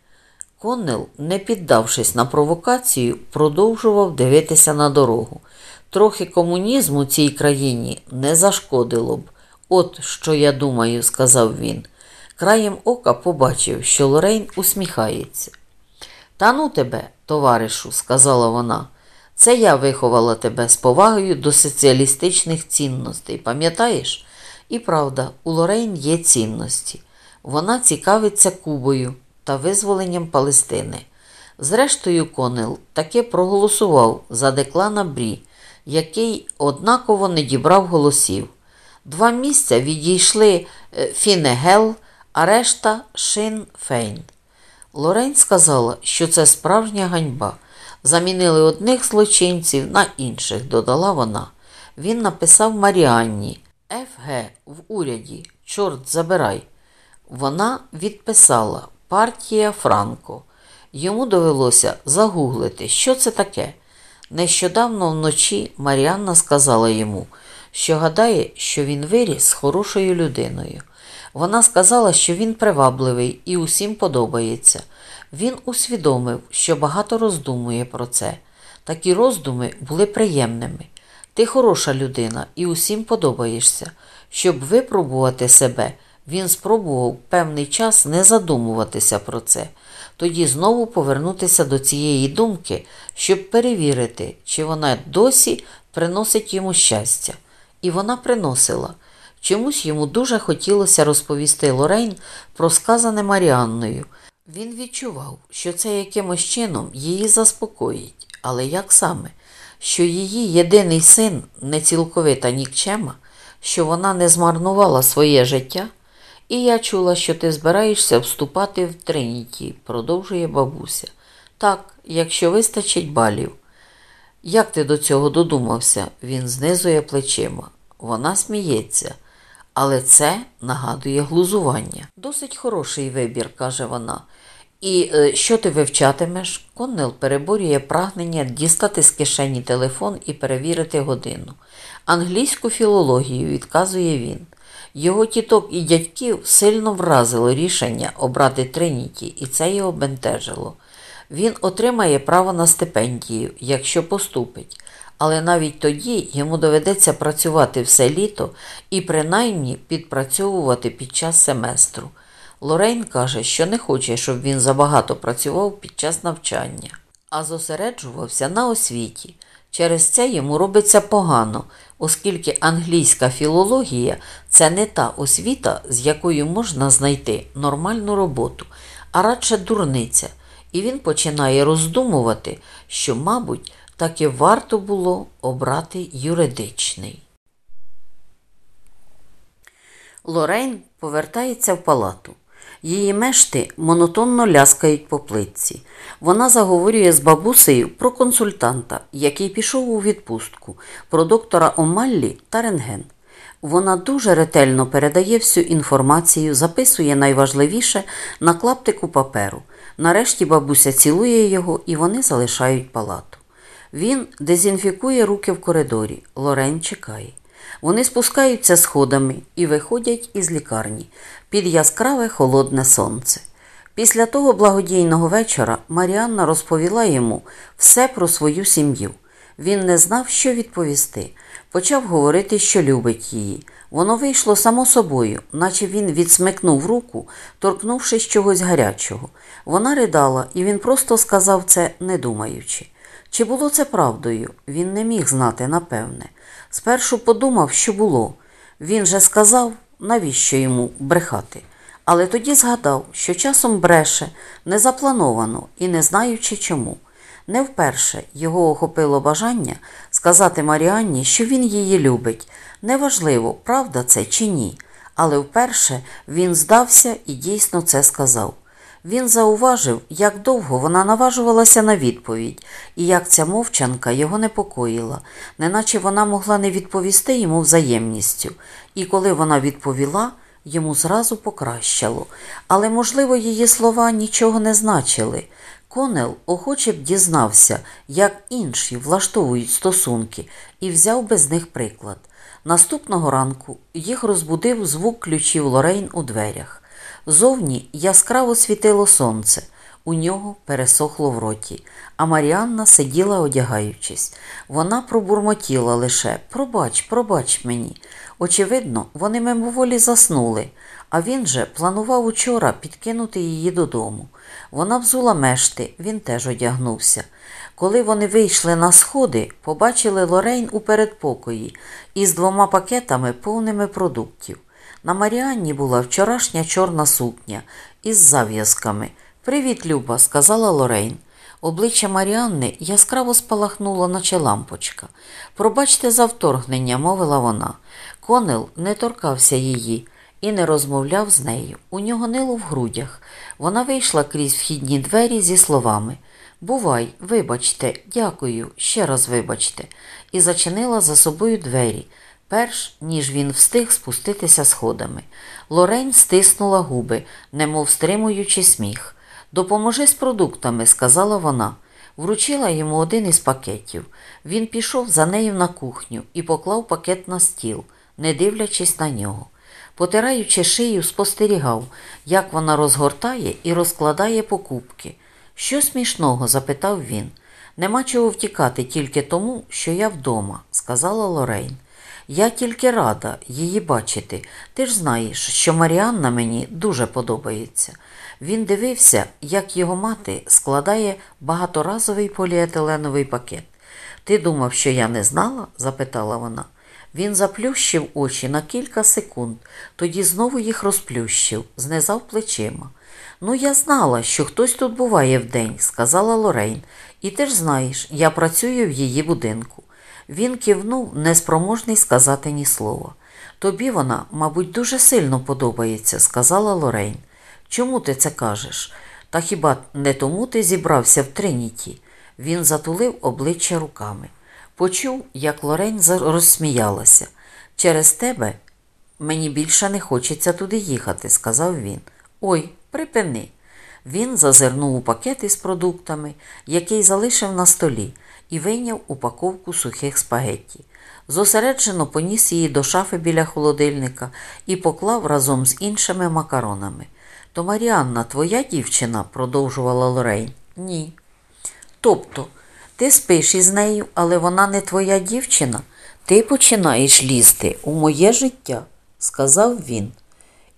Коннел, не піддавшись на провокацію, продовжував дивитися на дорогу. Трохи комунізму цій країні не зашкодило б. От що я думаю, сказав він. Краєм ока побачив, що Лорейн усміхається. Та ну тебе, товаришу, сказала вона, це я виховала тебе з повагою до соціалістичних цінностей, пам'ятаєш? І правда, у Лорейн є цінності. Вона цікавиться Кубою та визволенням Палестини. Зрештою, Конел таки проголосував за Деклана Брі, який однаково не дібрав голосів. Два місця відійшли е, Фінегел, а решта Шин Фейн. Лорень сказала, що це справжня ганьба. Замінили одних злочинців на інших, додала вона. Він написав Маріанні ФГ в уряді, чорт забирай. Вона відписала партія Франко. Йому довелося загуглити, що це таке. Нещодавно вночі Маріанна сказала йому, що гадає, що він виріс хорошою людиною. Вона сказала, що він привабливий і усім подобається. Він усвідомив, що багато роздумує про це. Такі роздуми були приємними. Ти хороша людина і усім подобаєшся. Щоб випробувати себе, він спробував певний час не задумуватися про це, тоді знову повернутися до цієї думки, щоб перевірити, чи вона досі приносить йому щастя. І вона приносила. Чомусь йому дуже хотілося розповісти Лорейн про сказане Маріанною. Він відчував, що це якимось чином її заспокоїть, але як саме, що її єдиний син не цілковита нікчема, що вона не змарнувала своє життя, і я чула, що ти збираєшся вступати в Триніті, продовжує бабуся. Так, якщо вистачить балів. Як ти до цього додумався? Він знизує плечима. Вона сміється, але це нагадує глузування. Досить хороший вибір, каже вона. І е, що ти вивчатимеш? Коннел переборює прагнення дістати з кишені телефон і перевірити годину. Англійську філологію відказує він. Його тіток і дядьків сильно вразило рішення обрати Триніті, і це його бентежило. Він отримає право на стипендію, якщо поступить, але навіть тоді йому доведеться працювати все літо і принаймні підпрацьовувати під час семестру. Лорейн каже, що не хоче, щоб він забагато працював під час навчання, а зосереджувався на освіті. Через це йому робиться погано, оскільки англійська філологія це не та освіта, з якою можна знайти нормальну роботу, а радше дурниця, і він починає роздумувати, що, мабуть, таки варто було обрати юридичний. Лорейн повертається в палату. Її мешти монотонно ляскають по плитці. Вона заговорює з бабусею про консультанта, який пішов у відпустку, про доктора Омаллі та рентген. Вона дуже ретельно передає всю інформацію, записує найважливіше на клаптику паперу. Нарешті бабуся цілує його і вони залишають палату. Він дезінфікує руки в коридорі. Лорен чекає. Вони спускаються сходами і виходять із лікарні під яскраве холодне сонце. Після того благодійного вечора Маріанна розповіла йому все про свою сім'ю. Він не знав, що відповісти. Почав говорити, що любить її. Воно вийшло само собою, наче він відсмикнув руку, торкнувшись чогось гарячого. Вона ридала, і він просто сказав це, не думаючи. Чи було це правдою? Він не міг знати, напевне. Спершу подумав, що було. Він же сказав, навіщо йому брехати. Але тоді згадав, що часом бреше незаплановано і не знаючи чому. Не вперше його охопило бажання сказати Маріанні, що він її любить. Неважливо, правда це чи ні. Але вперше він здався і дійсно це сказав. Він зауважив, як довго вона наважувалася на відповідь, і як ця мовчанка його непокоїла, неначе вона могла не відповісти йому взаємністю, і коли вона відповіла, йому зразу покращало. Але, можливо, її слова нічого не значили. Конел охоче б дізнався, як інші влаштовують стосунки, і взяв би з них приклад. Наступного ранку їх розбудив звук ключів Лорейн у дверях. Зовні яскраво світило сонце, у нього пересохло в роті, а Маріанна сиділа, одягаючись. Вона пробурмотіла лише пробач, пробач мені. Очевидно, вони мимоволі заснули, а він же планував учора підкинути її додому. Вона взула мешти, він теж одягнувся. Коли вони вийшли на сходи, побачили Лорейн у передпокої із двома пакетами повними продуктів. На Маріанні була вчорашня чорна сукня із зав'язками. Привіт, Люба, сказала Лорейн. Обличчя Маріанни яскраво спалахнуло, наче лампочка. Пробачте за вторгнення, мовила вона. Конел не торкався її і не розмовляв з нею. У нього нило в грудях. Вона вийшла крізь вхідні двері зі словами Бувай, вибачте, дякую, ще раз вибачте, і зачинила за собою двері перш ніж він встиг спуститися сходами. Лорень стиснула губи, немов стримуючи сміх. Допоможи з продуктами, сказала вона. Вручила йому один із пакетів. Він пішов за нею на кухню і поклав пакет на стіл, не дивлячись на нього. Потираючи шию, спостерігав, як вона розгортає і розкладає покупки. Що смішного? запитав він. Нема чого втікати тільки тому, що я вдома, сказала Лорейн. Я тільки рада її бачити. Ти ж знаєш, що Маріанна мені дуже подобається. Він дивився, як його мати складає багаторазовий поліетиленовий пакет. Ти думав, що я не знала? запитала вона. Він заплющив очі на кілька секунд, тоді знову їх розплющив, знизав плечима. Ну, я знала, що хтось тут буває вдень, сказала Лорейн, і ти ж знаєш, я працюю в її будинку. Він кивнув, неспроможний сказати ні слова. Тобі вона, мабуть, дуже сильно подобається, сказала Лорейн. Чому ти це кажеш? Та хіба не тому ти зібрався в Триніті? Він затулив обличчя руками. Почув, як Лорень розсміялася. Через тебе мені більше не хочеться туди їхати, сказав він. Ой, припини. Він зазирнув у пакет із продуктами, який залишив на столі, і вийняв упаковку сухих спагетті. Зосереджено поніс її до шафи біля холодильника і поклав разом з іншими макаронами. То Маріанна, твоя дівчина, продовжувала Лорейн. Ні. Тобто, ти спиш із нею, але вона не твоя дівчина. Ти починаєш лізти у моє життя, сказав він.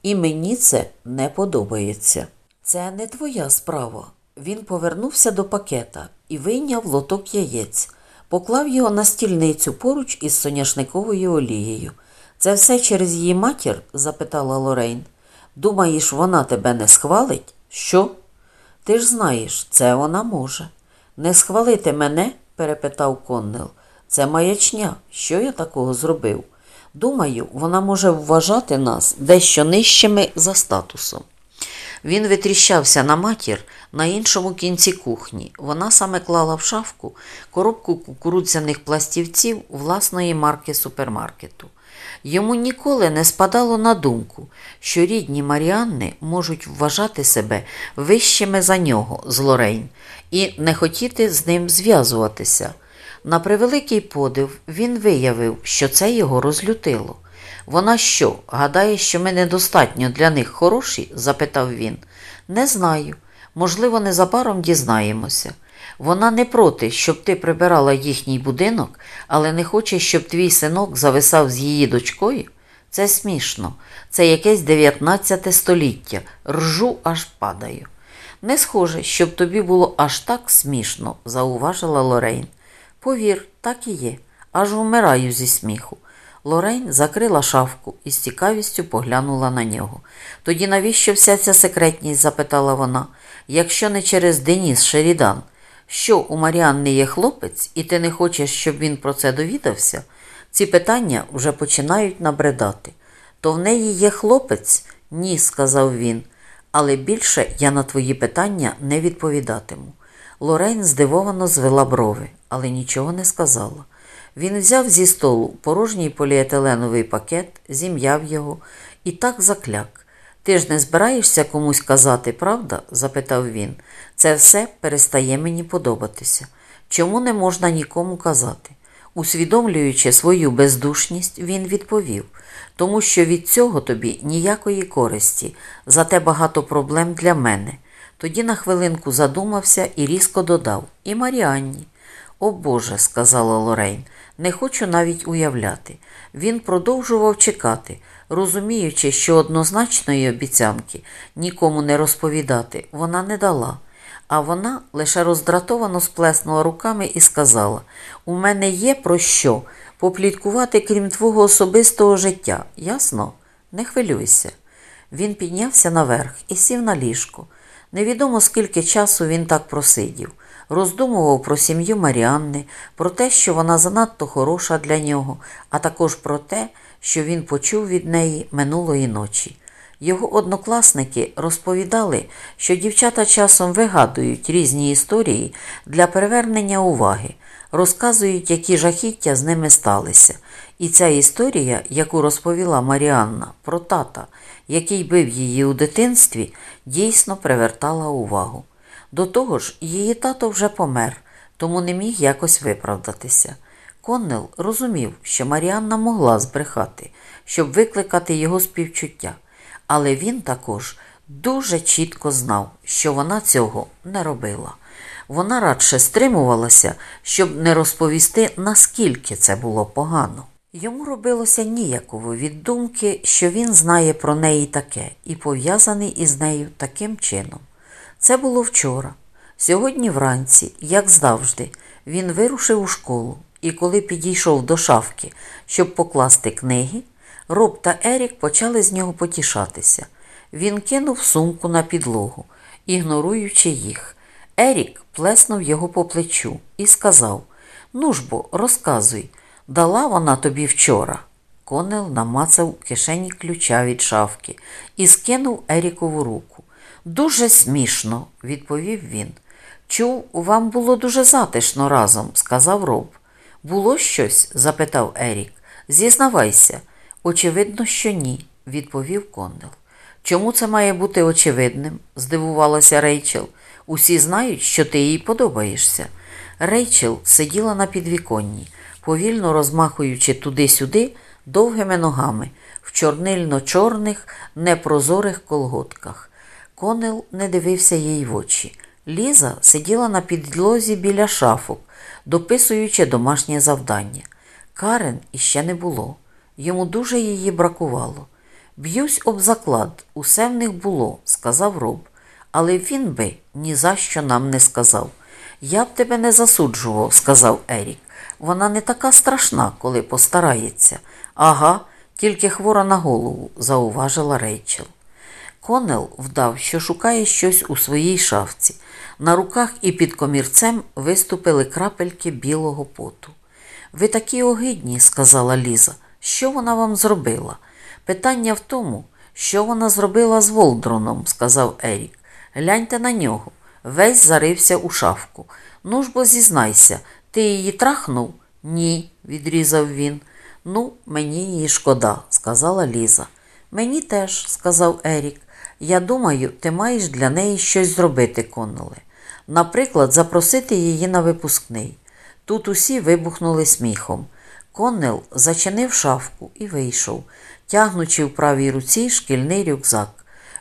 І мені це не подобається. Це не твоя справа. Він повернувся до пакета і вийняв лоток яєць, поклав його на стільницю поруч із соняшниковою олією. Це все через її матір? запитала Лорейн. Думаєш, вона тебе не схвалить? Що? Ти ж знаєш, це вона може. Не схвалити мене? перепитав Коннел. Це маячня. Що я такого зробив? Думаю, вона може вважати нас дещо нижчими за статусом. Він витріщався на матір на іншому кінці кухні. Вона саме клала в шафку коробку кукурудзяних пластівців власної марки супермаркету. Йому ніколи не спадало на думку, що рідні Маріанни можуть вважати себе вищими за нього з Лорейн і не хотіти з ним зв'язуватися. На превеликий подив він виявив, що це його розлютило. Вона що, гадає, що ми недостатньо для них хороші? запитав він. Не знаю. Можливо, незабаром дізнаємося. Вона не проти, щоб ти прибирала їхній будинок, але не хоче, щоб твій синок зависав з її дочкою. Це смішно. Це якесь 19 століття. Ржу аж падаю. Не схоже, щоб тобі було аж так смішно, зауважила Лорейн. Повір, так і є. Аж вмираю зі сміху. Лорейн закрила шафку і з цікавістю поглянула на нього. Тоді навіщо вся ця секретність? запитала вона. Якщо не через Деніс Шерідан, що у Маріанни є хлопець, і ти не хочеш, щоб він про це довідався? Ці питання вже починають набридати. То в неї є хлопець? Ні, сказав він. Але більше я на твої питання не відповідатиму. Лорейн здивовано звела брови, але нічого не сказала. Він взяв зі столу порожній поліетиленовий пакет, зім'яв його і так закляк. Ти ж не збираєшся комусь казати, правда? запитав він. Це все перестає мені подобатися. Чому не можна нікому казати? Усвідомлюючи свою бездушність, він відповів тому що від цього тобі ніякої користі, зате багато проблем для мене. Тоді на хвилинку задумався і різко додав І Маріанні. О Боже, сказала Лорейн, не хочу навіть уявляти. Він продовжував чекати, розуміючи, що однозначної обіцянки нікому не розповідати вона не дала. А вона лише роздратовано сплеснула руками і сказала: У мене є про що попліткувати, крім твого особистого життя. Ясно? Не хвилюйся. Він піднявся наверх і сів на ліжко. Невідомо скільки часу він так просидів, роздумував про сім'ю Маріанни, про те, що вона занадто хороша для нього, а також про те, що він почув від неї минулої ночі. Його однокласники розповідали, що дівчата часом вигадують різні історії для привернення уваги, розказують, які жахіття з ними сталися. І ця історія, яку розповіла Маріанна про тата, який бив її у дитинстві, дійсно привертала увагу. До того ж, її тато вже помер, тому не міг якось виправдатися. Коннел розумів, що Маріанна могла збрехати, щоб викликати його співчуття, але він також дуже чітко знав, що вона цього не робила. Вона радше стримувалася, щоб не розповісти, наскільки це було погано. Йому робилося ніяково від думки, що він знає про неї таке і пов'язаний із нею таким чином. Це було вчора. Сьогодні вранці, як завжди, він вирушив у школу, і коли підійшов до шафки, щоб покласти книги, Роб та Ерік почали з нього потішатися. Він кинув сумку на підлогу, ігноруючи їх. Ерік плеснув його по плечу і сказав Ну ж бо, розказуй, дала вона тобі вчора. Конел намацав у кишені ключа від шафки і скинув Ерікову руку. Дуже смішно, відповів він. Чув, вам було дуже затишно разом, сказав Роб. Було щось? запитав Ерік. Зізнавайся. Очевидно, що ні, відповів Коннел. Чому це має бути очевидним? здивувалася Рейчел. Усі знають, що ти їй подобаєшся. Рейчел сиділа на підвіконні, повільно розмахуючи туди-сюди довгими ногами в чорнильно-чорних, непрозорих колготках. Конел не дивився їй в очі. Ліза сиділа на підлозі біля шафок, дописуючи домашнє завдання. Карен іще не було. Йому дуже її бракувало. Б'юсь об заклад, усе в них було, сказав Роб, але він би ні за що нам не сказав. Я б тебе не засуджував, сказав Ерік. Вона не така страшна, коли постарається. Ага, тільки хвора на голову, зауважила Рейчел. Конел вдав, що шукає щось у своїй шафці. На руках і під комірцем виступили крапельки білого поту. Ви такі огидні, сказала Ліза. Що вона вам зробила? Питання в тому, що вона зробила з Волдроном, сказав Ерік. Гляньте на нього. Весь зарився у шафку. Ну ж бо зізнайся, ти її трахнув? Ні, відрізав він. Ну, мені її шкода, сказала Ліза. Мені теж, сказав Ерік. Я думаю, ти маєш для неї щось зробити, Коннеле. Наприклад, запросити її на випускний. Тут усі вибухнули сміхом. Коннел зачинив шафку і вийшов, тягнучи в правій руці шкільний рюкзак.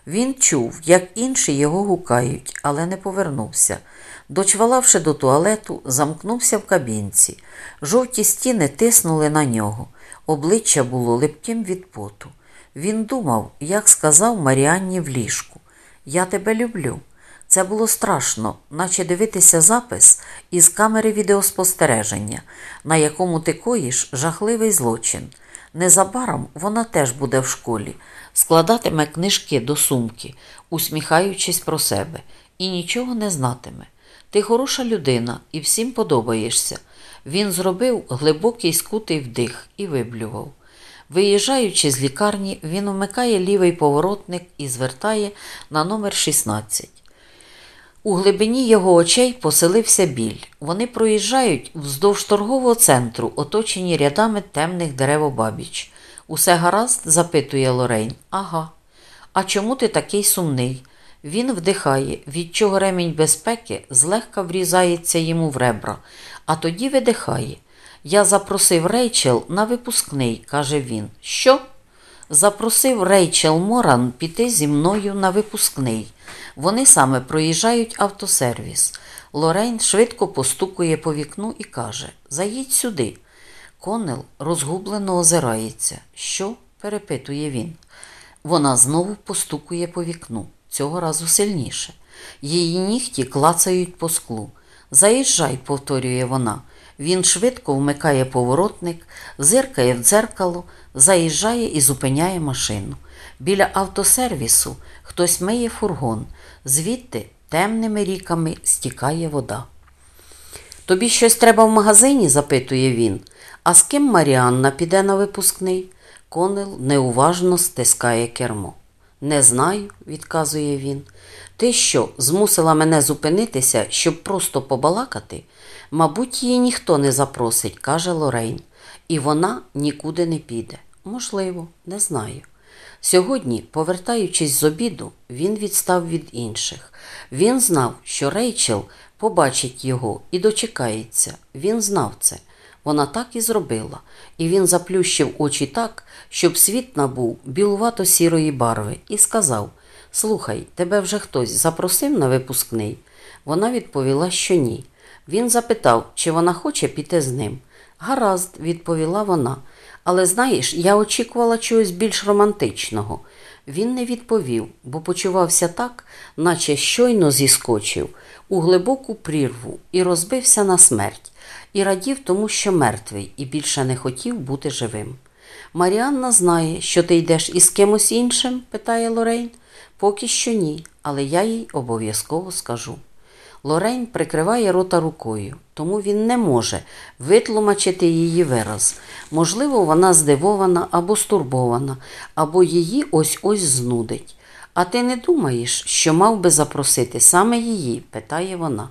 Він чув, як інші його гукають, але не повернувся. Дочвалавши до туалету, замкнувся в кабінці. Жовті стіни тиснули на нього. Обличчя було липким від поту. Він думав, як сказав Маріанні в ліжку: Я тебе люблю. Це було страшно, наче дивитися запис із камери відеоспостереження, на якому ти коїш жахливий злочин. Незабаром вона теж буде в школі, складатиме книжки до сумки, усміхаючись про себе, і нічого не знатиме. Ти хороша людина і всім подобаєшся. Він зробив глибокий скутий вдих і виблював. Виїжджаючи з лікарні, він вмикає лівий поворотник і звертає на номер 16. У глибині його очей поселився біль. Вони проїжджають вздовж торгового центру, оточені рядами темних деревобабіч. Усе гаразд? запитує Лорейн. Ага. А чому ти такий сумний? Він вдихає, від чого ремінь безпеки злегка врізається йому в ребра, а тоді видихає. Я запросив Рейчел на випускний, каже він. Що? Запросив Рейчел Моран піти зі мною на випускний. Вони саме проїжджають автосервіс. Лорейн швидко постукує по вікну і каже Заїдь сюди. Конел розгублено озирається. Що? перепитує він. Вона знову постукує по вікну, цього разу сильніше. Її нігті клацають по склу. Заїжджай, повторює вона. Він швидко вмикає поворотник, зиркає в дзеркало, заїжджає і зупиняє машину. Біля автосервісу хтось миє фургон, звідти темними ріками стікає вода. Тобі щось треба в магазині? запитує він. А з ким Маріанна піде на випускний? Конел неуважно стискає кермо. Не знаю, відказує він. Ти що, змусила мене зупинитися, щоб просто побалакати? Мабуть, її ніхто не запросить, каже Лорейн, і вона нікуди не піде. Можливо, не знаю. Сьогодні, повертаючись з обіду, він відстав від інших. Він знав, що Рейчел побачить його і дочекається. Він знав це. Вона так і зробила, і він заплющив очі так, щоб світ набув білувато-сірої барви, і сказав Слухай, тебе вже хтось запросив на випускний? Вона відповіла, що ні. Він запитав, чи вона хоче піти з ним. Гаразд, відповіла вона. Але знаєш, я очікувала чогось більш романтичного. Він не відповів, бо почувався так, наче щойно зіскочив у глибоку прірву і розбився на смерть, і радів тому, що мертвий, і більше не хотів бути живим. Маріанна знає, що ти йдеш із кимось іншим? питає Лорейн. Поки що ні, але я їй обов'язково скажу. Лорейн прикриває рота рукою, тому він не може витлумачити її вираз. Можливо, вона здивована або стурбована, або її ось ось знудить. А ти не думаєш, що мав би запросити саме її? питає вона,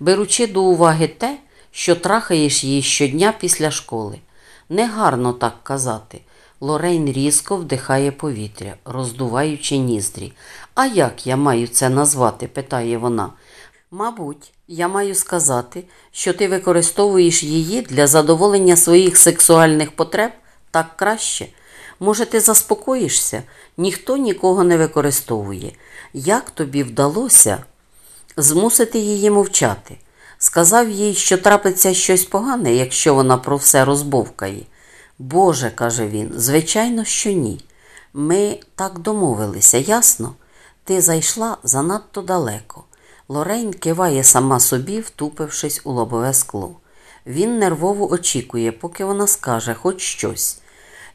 беручи до уваги те, що трахаєш її щодня після школи. Негарно так казати. Лорейн різко вдихає повітря, роздуваючи ніздрі. А як я маю це назвати? питає вона. Мабуть, я маю сказати, що ти використовуєш її для задоволення своїх сексуальних потреб так краще. Може, ти заспокоїшся? Ніхто нікого не використовує. Як тобі вдалося змусити її мовчати? Сказав їй, що трапиться щось погане, якщо вона про все розбовкає. Боже, каже він, звичайно, що ні. Ми так домовилися, ясно? Ти зайшла занадто далеко. Лорейн киває сама собі, втупившись у лобове скло. Він нервово очікує, поки вона скаже хоч щось.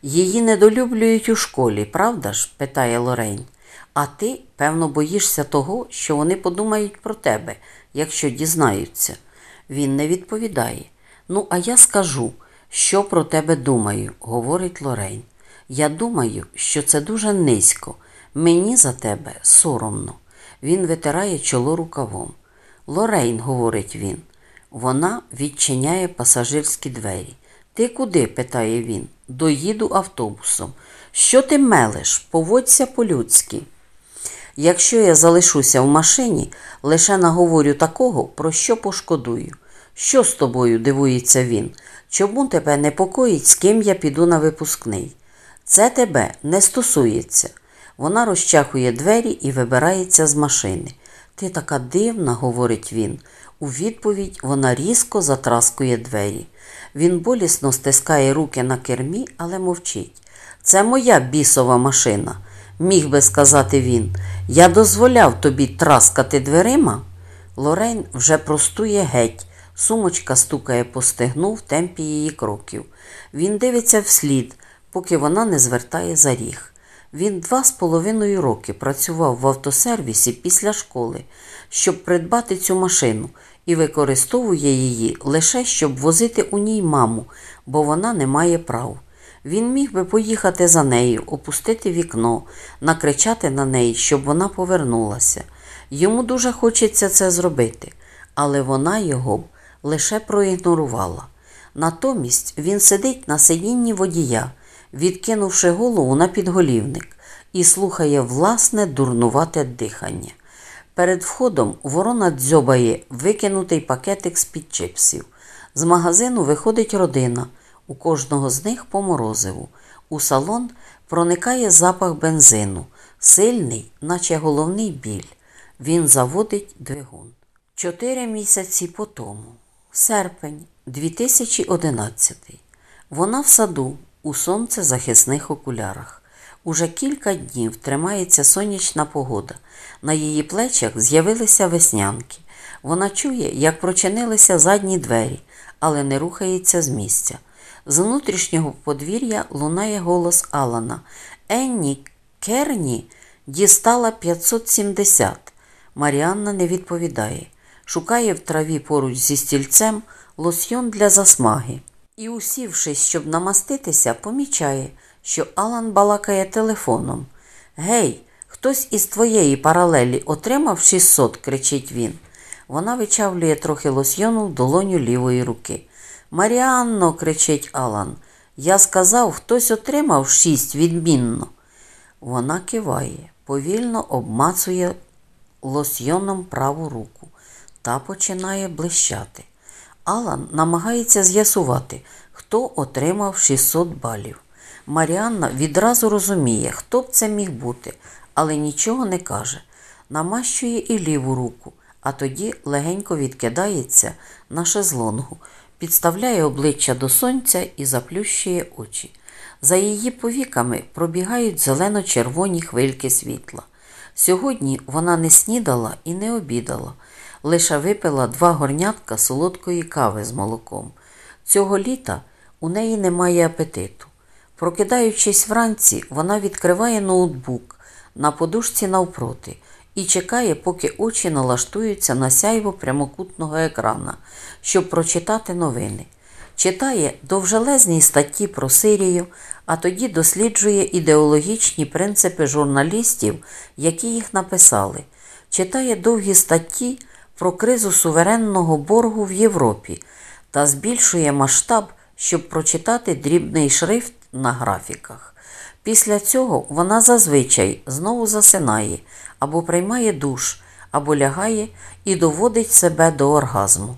Її недолюблюють у школі, правда ж? питає Лорейн. А ти, певно, боїшся того, що вони подумають про тебе, якщо дізнаються. Він не відповідає. Ну, а я скажу, що про тебе думаю, говорить Лорейн. Я думаю, що це дуже низько. Мені за тебе соромно. Він витирає чоло рукавом. Лорейн, говорить він. Вона відчиняє пасажирські двері. Ти куди? питає він. Доїду автобусом. Що ти мелеш? Поводься по-людськи. Якщо я залишуся в машині, лише наговорю такого, про що пошкодую. Що з тобою? дивується він. Чому тебе непокоїть, з ким я піду на випускний? Це тебе не стосується. Вона розчахує двері і вибирається з машини. Ти така дивна, говорить він. У відповідь вона різко затраскує двері. Він болісно стискає руки на кермі, але мовчить. Це моя бісова машина, міг би сказати він. Я дозволяв тобі траскати дверима. Лорейн вже простує геть. Сумочка стукає по стегну в темпі її кроків. Він дивиться вслід, поки вона не звертає за ріг. Він два з половиною роки працював в автосервісі після школи, щоб придбати цю машину, і використовує її лише щоб возити у ній маму, бо вона не має прав. Він міг би поїхати за нею, опустити вікно, накричати на неї, щоб вона повернулася. Йому дуже хочеться це зробити, але вона його лише проігнорувала. Натомість він сидить на сидінні водія, відкинувши голову на підголівник, і слухає власне дурнувате дихання. Перед входом ворона дзьобає викинутий пакетик з-під чипсів. З магазину виходить родина, у кожного з них по морозиву. У салон проникає запах бензину, сильний, наче головний біль. Він заводить двигун. Чотири місяці по тому. Серпень 2011. Вона в саду у сонцезахисних окулярах. Уже кілька днів тримається сонячна погода. На її плечах з'явилися веснянки. Вона чує, як прочинилися задні двері, але не рухається з місця. З внутрішнього подвір'я лунає голос Алана. Енні Керні дістала 570. Маріанна не відповідає. Шукає в траві поруч зі стільцем лосьйон для засмаги. І, усівшись, щоб намаститися, помічає, що Алан балакає телефоном. Гей, хтось із твоєї паралелі отримав 600, кричить він. Вона вичавлює трохи лосьйону в долоню лівої руки. Маріанно, кричить Алан. Я сказав, хтось отримав шість відмінно. Вона киває, повільно обмацує лосьйоном праву руку та починає блищати. Алан намагається з'ясувати, хто отримав 600 балів. Маріанна відразу розуміє, хто б це міг бути, але нічого не каже. Намащує і ліву руку, а тоді легенько відкидається на шезлонгу, підставляє обличчя до сонця і заплющує очі. За її повіками пробігають зелено-червоні хвильки світла. Сьогодні вона не снідала і не обідала, лише випила два горнятка солодкої кави з молоком. Цього літа у неї немає апетиту. Прокидаючись вранці, вона відкриває ноутбук на подушці навпроти і чекає, поки очі налаштуються на сяйво прямокутного екрана, щоб прочитати новини. Читає довжелезні статті про Сирію, а тоді досліджує ідеологічні принципи журналістів, які їх написали. Читає довгі статті про кризу суверенного боргу в Європі та збільшує масштаб, щоб прочитати дрібний шрифт на графіках. Після цього вона зазвичай знову засинає або приймає душ, або лягає і доводить себе до оргазму.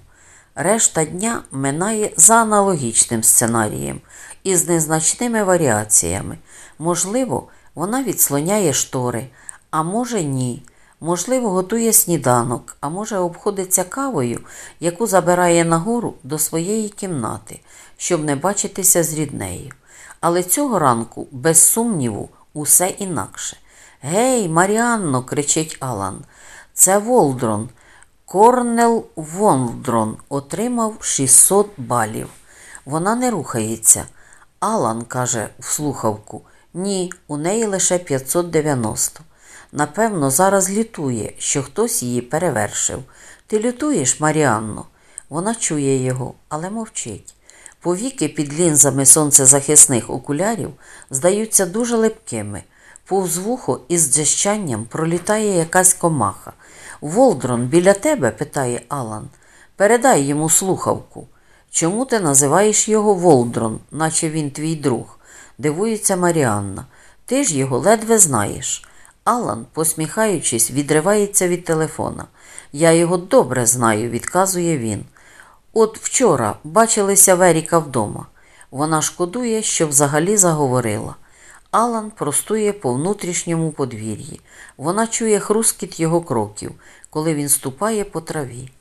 Решта дня минає за аналогічним сценарієм із незначними варіаціями. Можливо, вона відслоняє штори, а може ні. Можливо, готує сніданок, а може обходиться кавою, яку забирає нагору до своєї кімнати, щоб не бачитися з ріднею. Але цього ранку, без сумніву, усе інакше. Гей, Маріанно, кричить Алан, це Волдрон. Корнел Вондрон отримав 600 балів. Вона не рухається. Алан каже в слухавку: ні, у неї лише 590. Напевно, зараз лютує, що хтось її перевершив. Ти лютуєш, Маріанно? Вона чує його, але мовчить. Повіки під лінзами сонцезахисних окулярів здаються дуже липкими. Повз вухо із дзищанням пролітає якась комаха. Волдрон біля тебе? питає Алан. Передай йому слухавку. Чому ти називаєш його Волдрон, наче він твій друг? дивується Маріанна. Ти ж його ледве знаєш. Алан, посміхаючись, відривається від телефона. Я його добре знаю, відказує він. От вчора бачилися Веріка вдома. Вона шкодує, що взагалі заговорила. Алан простує по внутрішньому подвір'ї. Вона чує хрускіт його кроків, коли він ступає по траві.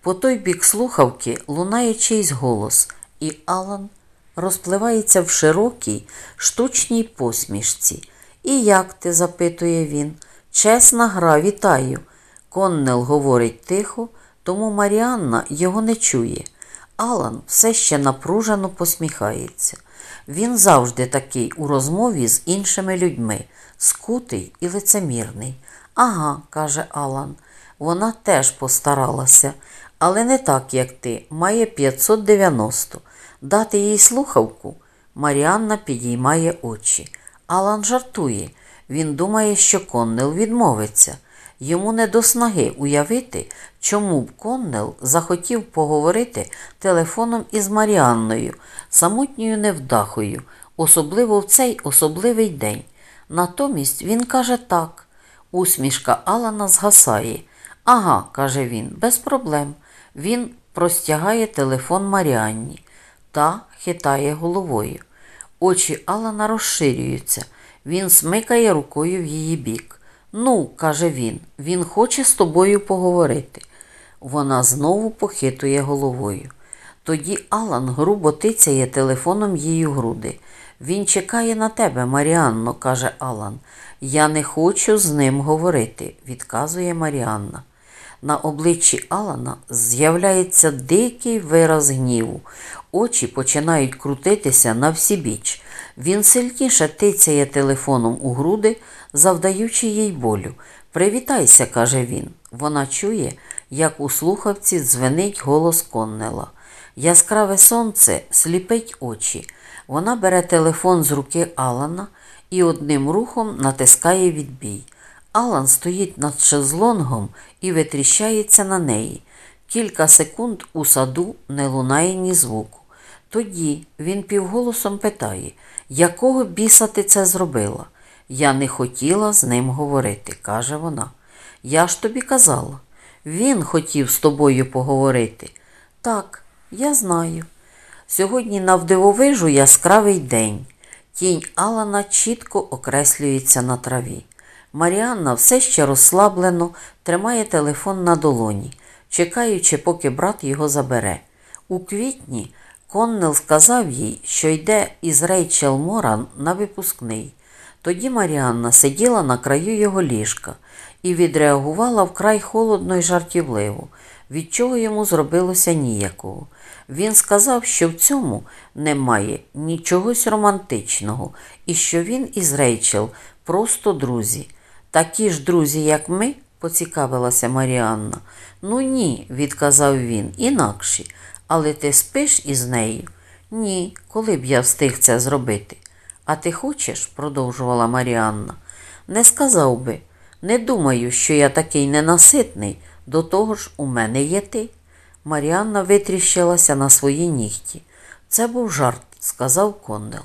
По той бік слухавки лунає чийсь голос, і Алан розпливається в широкій, штучній посмішці. І як ти? запитує він. Чесна гра, вітаю. Коннел говорить тихо, тому Маріанна його не чує. Алан все ще напружено посміхається. Він завжди такий у розмові з іншими людьми, скутий і лицемірний. Ага, каже Алан, вона теж постаралася, але не так, як ти, має 590. Дати їй слухавку. Маріанна підіймає очі. Алан жартує. Він думає, що Коннел відмовиться. Йому не до снаги уявити, чому б Коннел захотів поговорити телефоном із Маріанною, самотньою невдахою, особливо в цей особливий день. Натомість він каже так. Усмішка Алана згасає. Ага, каже він, без проблем. Він простягає телефон Маріанні та хитає головою. Очі Алана розширюються. Він смикає рукою в її бік. Ну, каже він, він хоче з тобою поговорити. Вона знову похитує головою. Тоді Алан грубо тицяє телефоном її груди. Він чекає на тебе, Маріанно, каже Алан. Я не хочу з ним говорити, відказує Маріанна. На обличчі Алана з'являється дикий вираз гніву. Очі починають крутитися на всі біч. Він сильніше тицяє телефоном у груди, завдаючи їй болю. Привітайся, каже він. Вона чує, як у слухавці дзвенить голос Коннела. Яскраве сонце сліпить очі. Вона бере телефон з руки Алана і одним рухом натискає відбій. Алан стоїть над шезлонгом і витріщається на неї. Кілька секунд у саду не лунає ні звуку. Тоді він півголосом питає, якого біса ти це зробила? Я не хотіла з ним говорити, каже вона. Я ж тобі казала. Він хотів з тобою поговорити. Так, я знаю. Сьогодні навдивовижу яскравий день. Тінь Алана чітко окреслюється на траві. Маріанна все ще розслаблено тримає телефон на долоні, чекаючи, поки брат його забере. У квітні Коннел сказав їй, що йде із Рейчел Моран на випускний. Тоді Маріанна сиділа на краю його ліжка і відреагувала вкрай холодно й жартівливо, від чого йому зробилося ніякого. Він сказав, що в цьому немає нічогось романтичного, і що він із Рейчел просто друзі. Такі ж друзі, як ми, поцікавилася Маріанна. Ну ні, відказав він, інакші. Але ти спиш із нею? Ні, коли б я встиг це зробити. А ти хочеш, продовжувала Маріанна. Не сказав би. Не думаю, що я такий ненаситний, до того ж у мене є ти. Маріанна витріщилася на свої нігті. Це був жарт, сказав Коннел.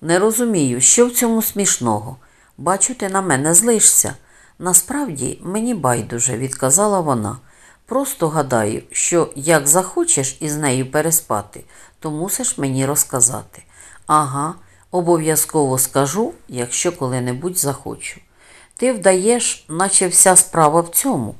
Не розумію, що в цьому смішного. Бачу, ти на мене злишся. Насправді мені байдуже, відказала вона. Просто гадаю, що як захочеш із нею переспати, то мусиш мені розказати. Ага, обов'язково скажу, якщо коли-небудь захочу. Ти вдаєш, наче вся справа в цьому.